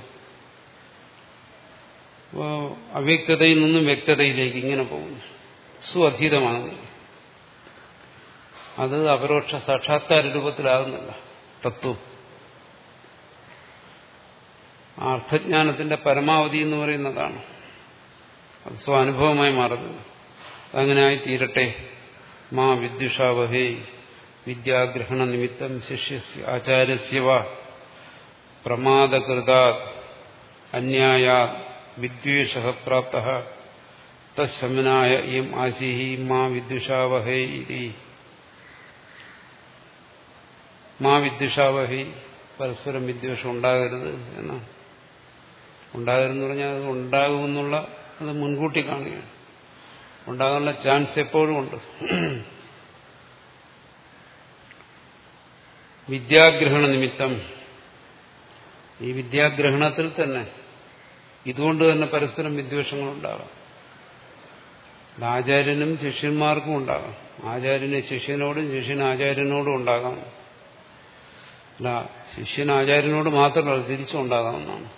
Speaker 1: അപ്പോൾ അവ്യക്തതയിൽ നിന്നും വ്യക്തതയിലേക്ക് ഇങ്ങനെ പോകുന്നു. സുഅധീതമാകുന്നില്ല അത് അപരോക്ഷ സാക്ഷാത്കാര രൂപത്തിലാകുന്നില്ല. തത്വം. അർത്ഥജ്ഞാനത്തിന്റെ പരമാവധി എന്ന് പറയുന്നതാണ്. അത് സ്വാനുഭവമായി മാറുന്നത് അതങ്ങനെ ആയി തീരട്ടെ മാ വിദ്യുഷാവഹേ. വിദ്യാഗ്രഹണ നിമിത്തം ശിഷ്യ ആചാര്യസ്യവ പ്രമാദകൃതാ അന്യായ വിദ്വേഷ പ്രാപ്ത തശമനായ ഇം ആശിഹി മാ വിദ്യുഷാവഹേ ഇതി മാ വിദ്യുഷാവഹി പരസ്പരം വിദ്വേഷം ഉണ്ടാകരുത് എന്നാണ്. ഉണ്ടാകരുതെന്ന് പറഞ്ഞാൽ അത് ഉണ്ടാകുമെന്നുള്ള അത് മുൻകൂട്ടി കാണുകയാണ്. ഉണ്ടാകാനുള്ള ചാൻസ് എപ്പോഴും ഉണ്ട്. വിദ്യാഗ്രഹണ നിമിത്തം. ഈ വിദ്യാഗ്രഹണത്തിൽ തന്നെ ഇതുകൊണ്ട് തന്നെ പരസ്പരം വിദ്വേഷങ്ങളുണ്ടാകാം. ആചാര്യനും ശിഷ്യന്മാർക്കും ഉണ്ടാകാം. ആചാര്യന് ശിഷ്യനോടും ശിഷ്യൻ ആചാര്യനോടും ഉണ്ടാകാം. അല്ല ശിഷ്യൻ ആചാര്യനോട് മാത്രമല്ല തിരിച്ചും ഉണ്ടാകാമെന്നാണ്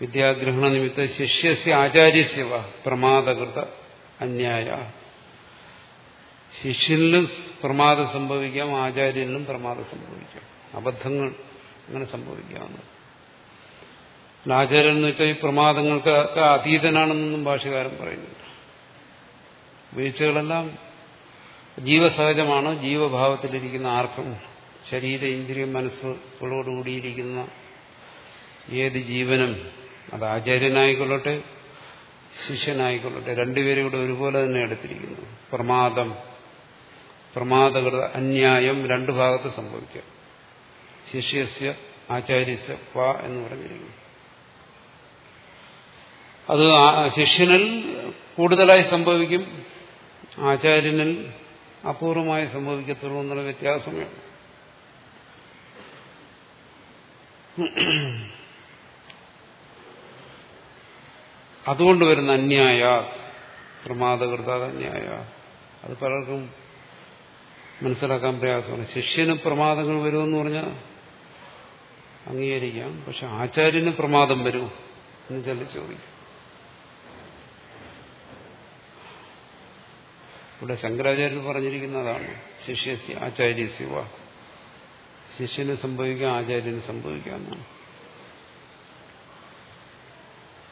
Speaker 1: വിദ്യാഗ്രഹണ നിമിത്ത ശിഷ്യസ്യ ആചാര്യസ്യവ പ്രമാദകൃത അന്യായ. ശിഷ്യനിലും പ്രമാദം സംഭവിക്കാം ആചാര്യനിലും പ്രമാദം സംഭവിക്കാം. അബദ്ധങ്ങൾ അങ്ങനെ സംഭവിക്കാവുന്നത് ആചാര്യൻ എന്ന് വെച്ചാൽ ഈ പ്രമാദങ്ങൾക്ക് അതീതനാണെന്നൊന്നും ഭാഷകാരൻ പറയുന്നില്ല. വീഴ്ചകളെല്ലാം ജീവസഹജമാണ്? ജീവഭാവത്തിലിരിക്കുന്ന ആർക്കും ശരീര ഇന്ദ്രിയ മനസ്സുകളോടുകൂടിയിരിക്കുന്ന ഏത് ജീവനും അത് ആചാര്യനായിക്കൊള്ളട്ടെ ശിഷ്യനായിക്കൊള്ളട്ടെ രണ്ടുപേരും കൂടെ ഒരുപോലെ തന്നെ എടുത്തിരിക്കുന്നു. പ്രമാദം പ്രമാദകൃത അന്യായം രണ്ടു ഭാഗത്ത് സംഭവിക്കാം. ശിഷ്യസ്യ ആചാര്യസ്യ പ എന്ന് പറഞ്ഞിരിക്കുന്നു. അത് ശിഷ്യനിൽ കൂടുതലായി സംഭവിക്കും. ആചാര്യനിൽ അപൂർവമായി സംഭവിക്കത്തുള്ളൂ എന്നുള്ള വ്യത്യാസമേ. അതുകൊണ്ട് വരുന്ന അന്യായ പ്രമാദകൃത അന്യായ അത് പലർക്കും മനസ്സിലാക്കാൻ പ്രയാസമാണ്. ശിഷ്യന് പ്രമാദങ്ങൾ വരുമെന്ന് പറഞ്ഞാൽ അംഗീകരിക്കാം പക്ഷെ ആചാര്യന് പ്രമാദം വരുമോ എന്ന് ചില ചോദിക്കും. ഇവിടെ ശങ്കരാചാര്യർ പറഞ്ഞിരിക്കുന്നതാണ് ശിഷ്യസി ആചാര്യസിവ ശിഷ്യന് സംഭവിക്കാം ആചാര്യന്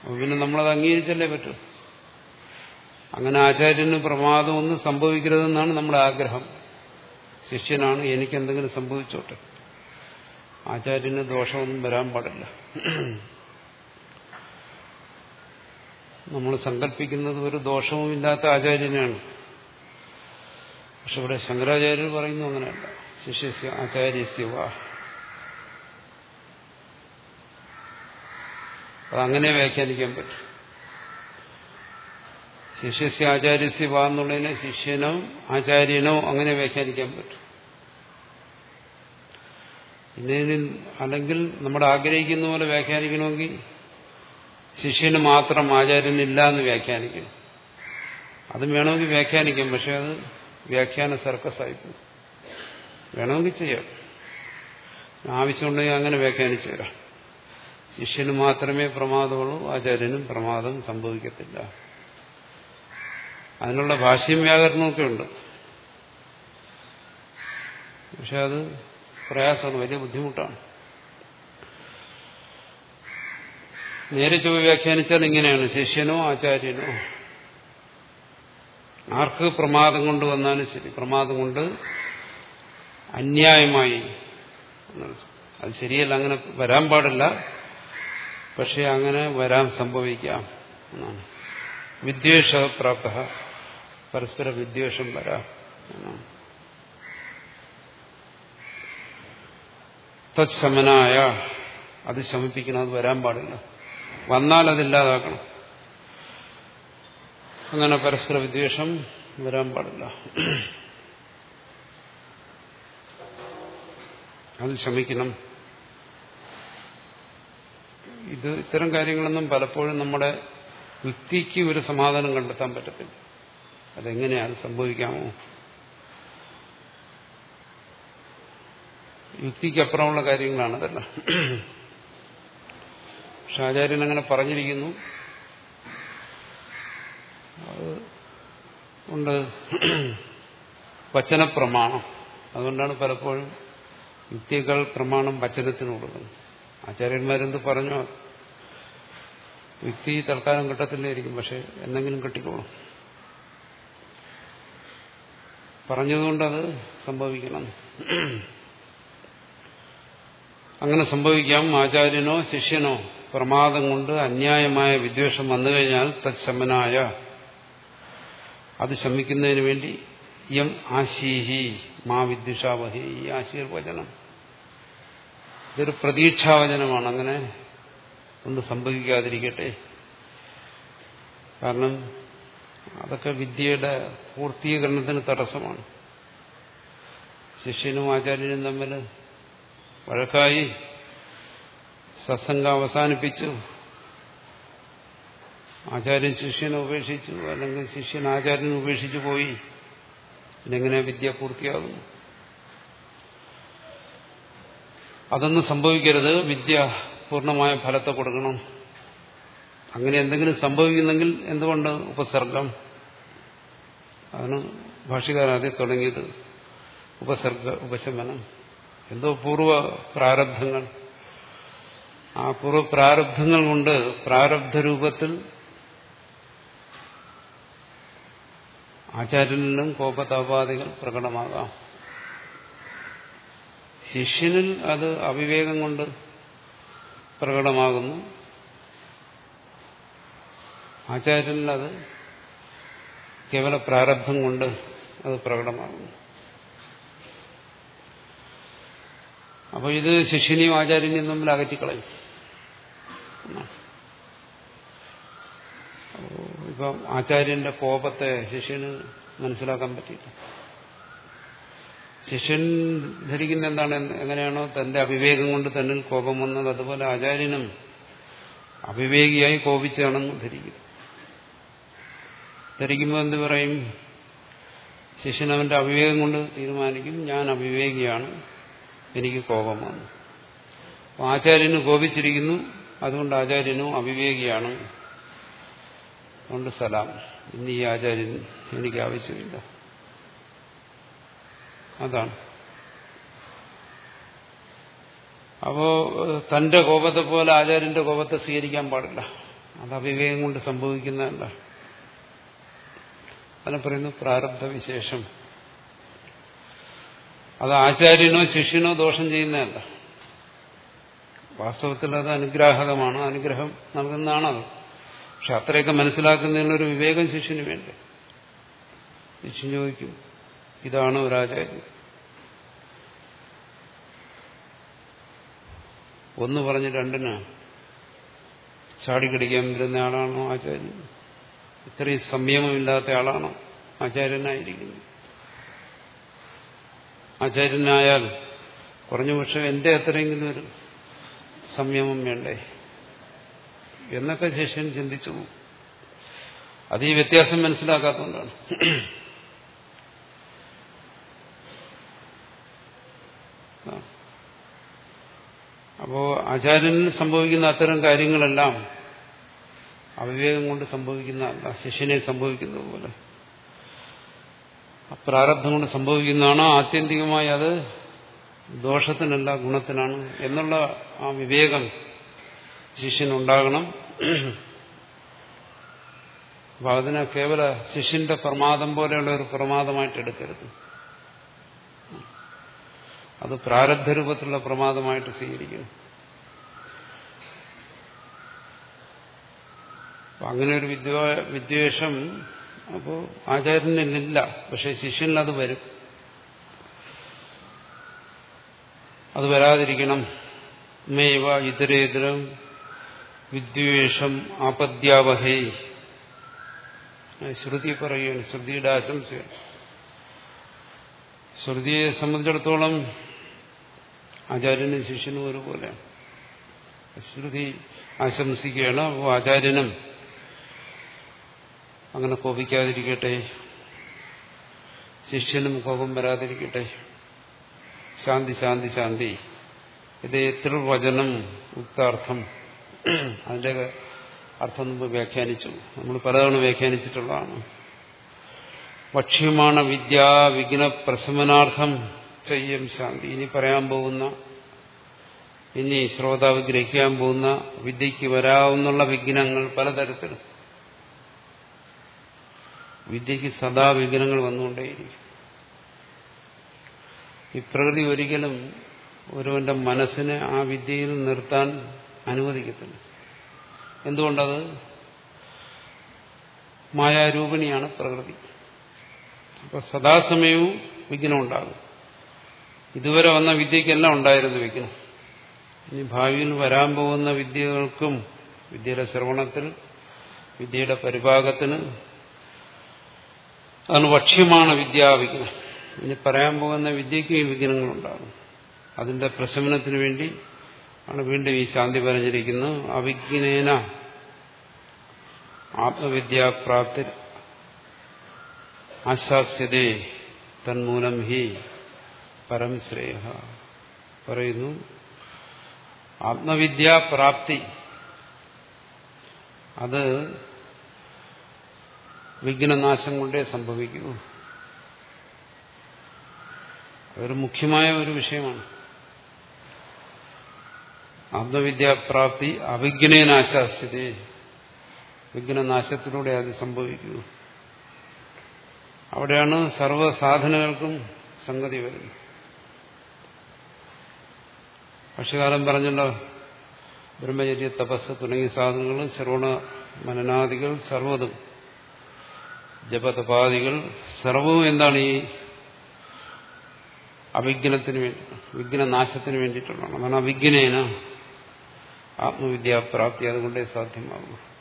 Speaker 1: അപ്പൊ പിന്നെ നമ്മളത് അംഗീകരിച്ചല്ലേ പറ്റൂ? അങ്ങനെ ആചാര്യന് പ്രമാദമൊന്നും സംഭവിക്കരുതെന്നാണ് നമ്മുടെ ആഗ്രഹം. ശിഷ്യനാണ് എനിക്കെന്തെങ്കിലും സംഭവിച്ചോട്ടെ. ആചാര്യന് ദോഷമൊന്നും വരാൻ പാടില്ല. നമ്മൾ സങ്കല്പിക്കുന്നത് ഒരു ദോഷവും ഇല്ലാത്ത ആചാര്യനെയാണ്. പക്ഷെ ഇവിടെ ശങ്കരാചാര്യർ പറയുന്നു അങ്ങനെയല്ല. ശിഷ്യസ്യ ആചാര്യസ്യവ അതങ്ങനെ വ്യാഖ്യാനിക്കാൻ പറ്റും. ശിഷ്യസ്യ ആചാര്യസ്യ വാ എന്നുള്ളതിനെ ശിഷ്യനോ ആചാര്യനോ അങ്ങനെ വ്യാഖ്യാനിക്കാൻ പറ്റും. പിന്നെ അല്ലെങ്കിൽ നമ്മൾ ആഗ്രഹിക്കുന്ന പോലെ വ്യാഖ്യാനിക്കണമെങ്കിൽ ശിഷ്യന് മാത്രം ആചാര്യനില്ല എന്ന് വ്യാഖ്യാനിക്കണം. അതും വേണമെങ്കിൽ വ്യാഖ്യാനിക്കാം പക്ഷെ അത് വ്യാഖ്യാന സർക്കസായി പോകും വേണമെങ്കിൽ ചെയ്യാം. ആവശ്യമുണ്ടെങ്കിൽ അങ്ങനെ വ്യാഖ്യാനിച്ചു തരാം. ശിഷ്യന് മാത്രമേ പ്രമാദമുള്ളൂ ആചാര്യനും പ്രമാദം സംഭവിക്കത്തില്ല. അതിനുള്ള ഭാഷ്യം വ്യാകരണമൊക്കെ ഉണ്ട്. പക്ഷെ അത് പ്രയാസമാണ് വലിയ ബുദ്ധിമുട്ടാണ്. നേരെ ചൊവ്വ വ്യാഖ്യാനിച്ചാൽ ഇങ്ങനെയാണ്. ശിഷ്യനോ ആചാര്യനോ ആർക്ക് പ്രമാദം കൊണ്ട് വന്നാലും ശരി. പ്രമാദം കൊണ്ട് അന്യായമായി അത് ശരിയല്ല അങ്ങനെ വരാൻ പാടില്ല. പക്ഷെ അങ്ങനെ വരാൻ സംഭവിക്കാം എന്നാണ്. വിദ്വേഷ പ്രാപ്ത പരസ്പര വിദ്വേഷം വരാം എന്നാണ്. തത്സമനായ അത് ശമിപ്പിക്കണം അത് വരാൻ പാടില്ല. വന്നാൽ അതില്ലാതാക്കണം അങ്ങനെ പരസ്പര വിദ്വേഷം വരാൻ പാടില്ല. അത് ശമിക്കണം ഇത് ഇത്തരം കാര്യങ്ങളൊന്നും പലപ്പോഴും നമ്മുടെ യുക്തിക്ക് ഒരു സമാധാനം കണ്ടെത്താൻ പറ്റത്തില്ല. അതെങ്ങനെയാണ് സംഭവിക്കാമോ? യുക്തിക്കപ്പുറമുള്ള കാര്യങ്ങളാണ് അതെല്ലാം. പക്ഷെ ആചാര്യൻ അങ്ങനെ പറഞ്ഞിരിക്കുന്നു. അത് ഉണ്ട്. വചനപ്രമാണം. അതുകൊണ്ടാണ് പലപ്പോഴും യുക്തികൾ പ്രമാണം വചനത്തിന് കൊടുക്കുന്നത് ആചാര്യന്മാരെന്ത് പറഞ്ഞോ യുക്തി തൽക്കാലം കിട്ടത്തില്ലായിരിക്കും പക്ഷെ എന്തെങ്കിലും കിട്ടിക്കോളും. പറഞ്ഞതുകൊണ്ടത് സംഭവിക്കണം. അങ്ങനെ സംഭവിക്കാം. ആചാര്യനോ ശിഷ്യനോ പ്രമാദം കൊണ്ട് അന്യായമായ വിദ്വേഷം വന്നു കഴിഞ്ഞാൽ തത്സമനായ അത് ശമിക്കുന്നതിന് വേണ്ടി യം ആശീഹി മാ വിദ്വിഷാവഹി. ഈ ആശീർ വചനം ഇതൊരു പ്രതീക്ഷാവചനമാണ്. അങ്ങനെ ഒന്ന് സംഭവിക്കാതിരിക്കട്ടെ. കാരണം അതൊക്കെ വിദ്യയുടെ പൂർത്തീകരണത്തിന് തടസ്സമാണ്. ശിഷ്യനും ആചാര്യനും തമ്മിൽ വഴക്കായി സത്സംഗം അവസാനിപ്പിച്ചു. ആചാര്യൻ ശിഷ്യനെ ഉപേക്ഷിച്ചു അല്ലെങ്കിൽ ശിഷ്യൻ ആചാര്യനെ ഉപേക്ഷിച്ചു പോയി. പിന്നെങ്ങനെ വിദ്യ പൂർത്തിയാകും? അതൊന്നും സംഭവിക്കരുത്. വിദ്യ പൂർണമായ ഫലത്തെ കൊടുക്കണം. അങ്ങനെ എന്തെങ്കിലും സംഭവിക്കുന്നെങ്കിൽ എന്തുകൊണ്ട് ഉപസർഗം? അതാണ് ഭാഷകാരാദ്യം തുടങ്ങിയത്. ഉപസർഗ ഉപശമനം. എന്തോ പൂർവ പ്രാരബ്ധങ്ങൾ. ആ പൂർവ പ്രാരബ്ധങ്ങൾ കൊണ്ട് പ്രാരബ്ധ രൂപത്തിൽ ആചാര്യനിലും കോപതാപാദികൾ പ്രകടമാകാം. ശിഷ്യനിൽ അത് അവിവേകം കൊണ്ട് പ്രകടമാകുന്നു. ആചാര്യനിൽ അത് കേവല പ്രാരബ്ധം കൊണ്ട് അത് പ്രകടമാകുന്നു. അപ്പോൾ ഇത് ശിഷ്യനെയും ആചാര്യനെയും തമ്മിൽ അകറ്റിക്കളയും. ഇപ്പം ആചാര്യന്റെ കോപത്തെ ശിഷ്യന് മനസ്സിലാക്കാൻ പറ്റിയില്ല. ശിഷ്യൻ ധരിക്കുന്ന എന്താണ് എങ്ങനെയാണോ തന്റെ അവിവേകം കൊണ്ട് തന്നിൽ കോപം വന്നത് അതുപോലെ ആചാര്യനും അവിവേകിയായി കോപിച്ചാണെന്ന് ധരിക്കും ധരിക്കുമ്പോൾ എന്ത് പറയും? ശിഷ്യൻ അവന്റെ അവിവേകം കൊണ്ട് തീരുമാനിക്കും ഞാൻ അവിവേകിയാണ് എനിക്ക് കോപം വന്നു. ആചാര്യന് കോപിച്ചിരിക്കുന്നു അതുകൊണ്ട് ആചാര്യനും അവിവേകിയാണ് അതുകൊണ്ട് സലാം. ഇന്ന് ഈ ആചാര്യൻ എനിക്ക് ആവശ്യമില്ല. അതാണ്. അപ്പോ തന്റെ കോപത്തെ പോലെ ആചാര്യന്റെ കോപത്തെ സ്വീകരിക്കാൻ പാടില്ല. അത് അവിവേകം കൊണ്ട് സംഭവിക്കുന്നതല്ല അതിനെ പറയുന്നു പ്രാരബ്ധ വിശേഷം. അത് ആചാര്യനോ ശിഷ്യനോ ദോഷം ചെയ്യുന്നതല്ല വാസ്തവത്തിൽ അത് അനുഗ്രാഹകമാണ്. അനുഗ്രഹം നൽകുന്നതാണത്. പക്ഷെ അത്രയൊക്കെ മനസ്സിലാക്കുന്നതിനൊരു വിവേകം ശിഷ്യന് വേണ്ടേ? ശിഷ്യൻ ചോദിക്കും ഇതാണ് ഒരാചാര്യം ഒന്ന് പറഞ്ഞ് രണ്ടിന് ചാടിക്കടിക്കാൻ വരുന്ന ആളാണോ ആചാര്യൻ ഇത്രയും സംയമമില്ലാത്ത ആളാണോ ആചാര്യനായിരിക്കുന്നു ആചാര്യനായാൽ കുറഞ്ഞ പക്ഷം എന്റെ അത്രയെങ്കിലും ഒരു സംയമം വേണ്ടേ? എന്നൊക്കെ ശിഷ്യൻ ചിന്തിച്ചു. അത് ഈ വ്യത്യാസം മനസ്സിലാക്കാത്തതുകൊണ്ടാണ്. അപ്പോ ആചാര്യനിൽ സംഭവിക്കുന്ന അത്തരം കാര്യങ്ങളെല്ലാം അവിവേകം കൊണ്ട് സംഭവിക്കുന്ന ശിഷ്യനെ സംഭവിക്കുന്നത് പോലെ. പ്രാരബ്ധം കൊണ്ട് സംഭവിക്കുന്നതാണ് ആത്യന്തികമായി അത് ദോഷത്തിനല്ല ഗുണത്തിനാണ് എന്നുള്ള ആ വിവേകം ശിഷ്യനുണ്ടാകണം. അപ്പൊ അതിനെ കേവല ശിഷ്യന്റെ പ്രമാദം പോലെയുള്ള ഒരു പ്രമാദമായിട്ട് എടുക്കരുത്. അത് പ്രാരബ്ധ രൂപത്തിലുള്ള പ്രമാദമായിട്ട് സ്വീകരിക്കുന്നു അപ്പൊ അങ്ങനെ ഒരു വിദ്വ വിദ്വേഷം അപ്പോൾ ആചാര്യനില്ല പക്ഷെ ശിഷ്യനിൽ അത് വരും. അത് വരാതിരിക്കണം. മേവ ഇതരേതരം വിദ്വേഷം ആപദ്യാവഹേ. ശ്രുതി പറയുകയാണ് ശ്രുതിയുടെ ആശംസയാണ് ശ്രുതിയെ സംബന്ധിച്ചിടത്തോളം ആചാര്യനും ശിഷ്യനും ഒരുപോലെയാണ് ശ്രുതി ആശംസിക്കുകയാണ്. അപ്പോൾ ആചാര്യനും അങ്ങനെ കോപിക്കാതിരിക്കട്ടെ. ശിഷ്യനും കോപം വരാതിരിക്കട്ടെ. ശാന്തി ശാന്തി ശാന്തി. ഇത് എത്ര വചനം ഉക്താർത്ഥം. അതിന്റെ അർത്ഥം മുമ്പ് വ്യാഖ്യാനിച്ചു. നമ്മൾ പലതവണ വ്യാഖ്യാനിച്ചിട്ടുള്ളതാണ്. ഭക്ഷ്യമാണ് വിദ്യ വിഘ്ന പ്രശമനാർത്ഥം ചെയ്യും ശാന്തി. ഇനി പറയാൻ പോകുന്ന ഇനി ശ്രോതാവ് ഗ്രഹിക്കാൻ പോകുന്ന വിദ്യയ്ക്ക് വരാവുന്നുള്ള വിഘ്നങ്ങൾ പലതരത്തിൽ വിദ്യയ്ക്ക് സദാ വിഘ്നങ്ങൾ വന്നുകൊണ്ടേയിരിക്കും. ഈ പ്രകൃതി ഒരിക്കലും ഒരുവന്റെ മനസ്സിനെ ആ വിദ്യയിൽ നിർത്താൻ അനുവദിക്കത്തില്ല. എന്തുകൊണ്ടത്? മായാരൂപിണിയാണ് പ്രകൃതി. അപ്പൊ സദാസമയവും വിഘ്നം ഉണ്ടാകും. ഇതുവരെ വന്ന വിദ്യക്കെല്ലാം ഉണ്ടായിരുന്നു വിഘ്നം. ഇനി ഭാവിയിൽ വരാൻ പോകുന്ന വിദ്യകൾക്കും വിദ്യയുടെ ശ്രവണത്തിൽ വിദ്യയുടെ പരിഭാഗത്തിന് അതാണ് ഭക്ഷ്യമാണ് വിദ്യാവിഘ്നം ഇനി പറയാൻ പോകുന്ന വിദ്യയ്ക്കും ഈ വിഘ്നങ്ങളുണ്ടാകും. അതിന്റെ പ്രശമനത്തിന് വേണ്ടി ആണ് വീണ്ടും ഈ ശാന്തി പറഞ്ഞിരിക്കുന്നത് അവിജ്ഞേന ആത്മവിദ്യാപ്രാപ്തി ആശാസ്യതേ തന്മൂലം ഹി പരം ശ്രേയ പറയുന്നു. ആത്മവിദ്യാപ്രാപ്തി അത് വിഘ്നനാശം കൊണ്ടേ സംഭവിക്കൂ അതൊരു മുഖ്യമായ ഒരു വിഷയമാണ്. ആത്മവിദ്യാപ്രാപ്തി അവിഘ്നേനാശാസ്യത വിഘ്നനാശത്തിലൂടെ അത് സംഭവിക്കുന്നു. അവിടെയാണ് സർവസാധനങ്ങൾക്കും സംഗതി വരുന്നത്. ഭക്ഷ്യകാലം പറഞ്ഞല്ലോ ബ്രഹ്മചര്യ തപസ് തുടങ്ങിയ സാധനങ്ങൾ ശ്രവണ മനനാദികൾ സർവതും ജപതപാദികൾ സർവവും എന്താണ് ഈ അവിഘ്നത്തിന് വേണ്ടി വിഘ്നനാശത്തിന് വേണ്ടിയിട്ടുള്ളതാണ്. അതാണ് അവിഘ്നേന ആത്മവിദ്യാപ്രാപ്തി അതുകൊണ്ടേ സാധ്യമാകും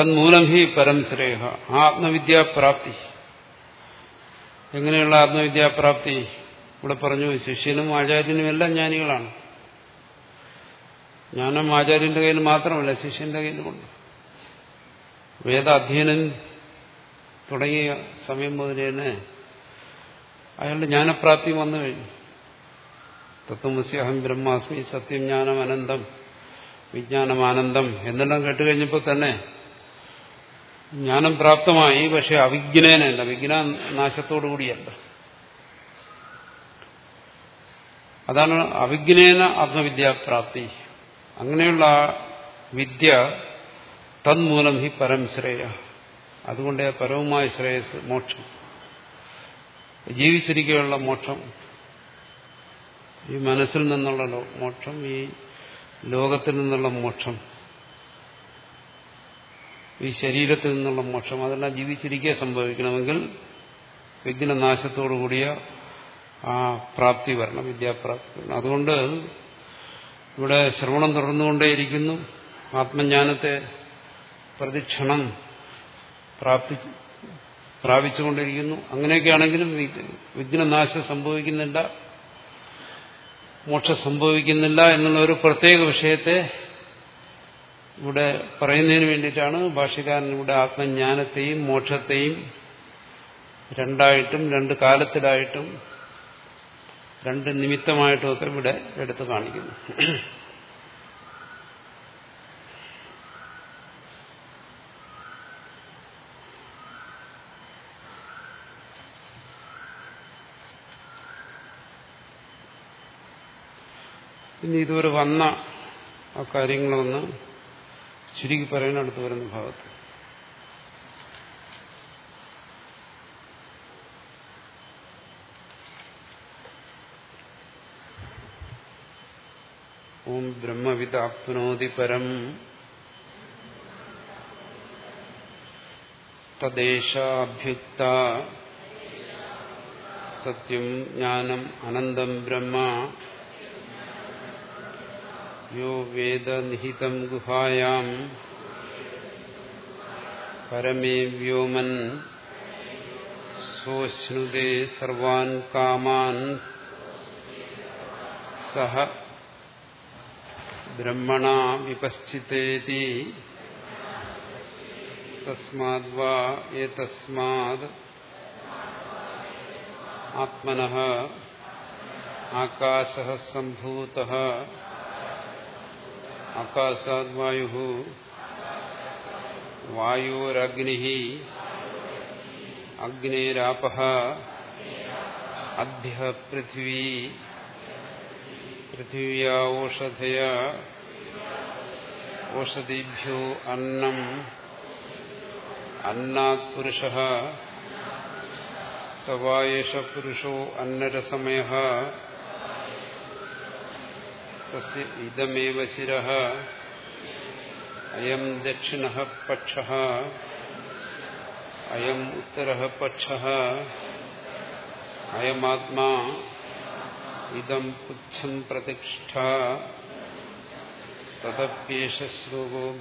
Speaker 1: തന്മൂലം ഹി പരം ശ്രേയ ആത്മവിദ്യാപ്രാപ്തി. എങ്ങനെയുള്ള ആത്മവിദ്യാപ്രാപ്തി? ഇവിടെ പറഞ്ഞു ശിഷ്യനും ആചാര്യനും എല്ലാം ജ്ഞാനികളാണ്. ജ്ഞാനം ആചാര്യന്റെ കയ്യിൽ മാത്രമല്ല ശിഷ്യന്റെ കയ്യിലുമുണ്ട്. വേദാധ്യയനം തുടങ്ങിയ സമയം മുതൽ തന്നെ അയാളുടെ ജ്ഞാനപ്രാപ്തി വന്നു കഴിഞ്ഞു. തത്വമസി അഹം ബ്രഹ്മാസ്മി സത്യം ജ്ഞാനം അനന്തം വിജ്ഞാനമാനന്ദം എന്നെല്ലാം കേട്ടുകഴിഞ്ഞപ്പോൾ തന്നെ ജ്ഞാനം പ്രാപ്തമായി പക്ഷെ അവിജ്ഞനേനല്ല വിജ്ഞാനാശത്തോടു കൂടിയല്ല. അതാണ് അവിജ്ഞേന ആത്മവിദ്യാപ്രാപ്തി അങ്ങനെയുള്ള വിദ്യ തന്മൂലം ഹി പരം ശ്രേയ. അതുകൊണ്ട് പരവുമായ ശ്രേയസ് മോക്ഷം. ജീവിച്ചിരിക്കുകയുള്ള മോക്ഷം ഈ മനസ്സിൽ നിന്നുള്ള മോക്ഷം ഈ ലോകത്തിൽ നിന്നുള്ള മോക്ഷം ഈ ശരീരത്തിൽ നിന്നുള്ള മോക്ഷം അതെല്ലാം ജീവിച്ചിരിക്കുക സംഭവിക്കണമെങ്കിൽ വിഘ്നനാശത്തോടുകൂടിയ ആ പ്രാപ്തി വരണം വിദ്യാപ്രാപ്തി വരണം. അതുകൊണ്ട് ഇവിടെ ശ്രവണം തുടർന്നുകൊണ്ടേയിരിക്കുന്നു. ആത്മജ്ഞാനത്തെ പ്രതിക്ഷണം പ്രാപ്തി പ്രാപിച്ചുകൊണ്ടിരിക്കുന്നു. അങ്ങനെയൊക്കെയാണെങ്കിലും വിഘ്നനാശം സംഭവിക്കുന്നില്ല. മോക്ഷം സംഭവിക്കുന്നില്ല എന്നുള്ള ഒരു പ്രത്യേക വിഷയത്തെ ഇവിടെ പറയുന്നതിന് വേണ്ടിയിട്ടാണ് ഭാഷകാരൻ ഇവിടെ ആത്മജ്ഞാനത്തെയും മോക്ഷത്തെയും രണ്ടായിട്ടും രണ്ട് കാലത്തിലായിട്ടും രണ്ട് നിമിത്തമായിട്ടുമൊക്കെ ഇവിടെ എടുത്തു കാണിക്കുന്നു. ഇനി ഇതുവരെ വന്ന ആ കാര്യങ്ങളൊന്ന് ചുരുക്കി പറയുന്ന അടുത്ത് വരുന്ന ഭാഗത്ത്. ഓം ബ്രഹ്മവിതാപ്നോതി പരം തദ്ദേശാഭ്യുക്ത സത്യം ജ്ഞാനം അനന്തം ബ്രഹ്മ യോ വേദ നിഹിതം ഗുഹായാം പരമേ വ്യോമൻ സോശ്നുതേ സർവാൻ കാമാൻ സഹ ബ്രഹ്മണ വിപശ്ചിതേതി തസ്മാദ്വാ ഏതസ്മാത് ആത്മനഃ ആകാശഃ സംഭൂതഃ ആകാശാദ്വായു വായോരഗ്നിഃ അഗ്നേരാപഃ അഭ്യഃ പൃഥിവീ പൃഥിവ്യാ ഓഷധയ ഓഷധിഭ്യോ അന്നം അന്നാത് പുരുഷ സവായേഷ പുരുഷോ അന്നരസമയ तस्य इदमेव शिरः। अयम् पक्ष पक्षः। अयम् उत्तरः अयमात्मा इदम् पुच्छम् प्रतिष्ठा। तदप्येष श्लोको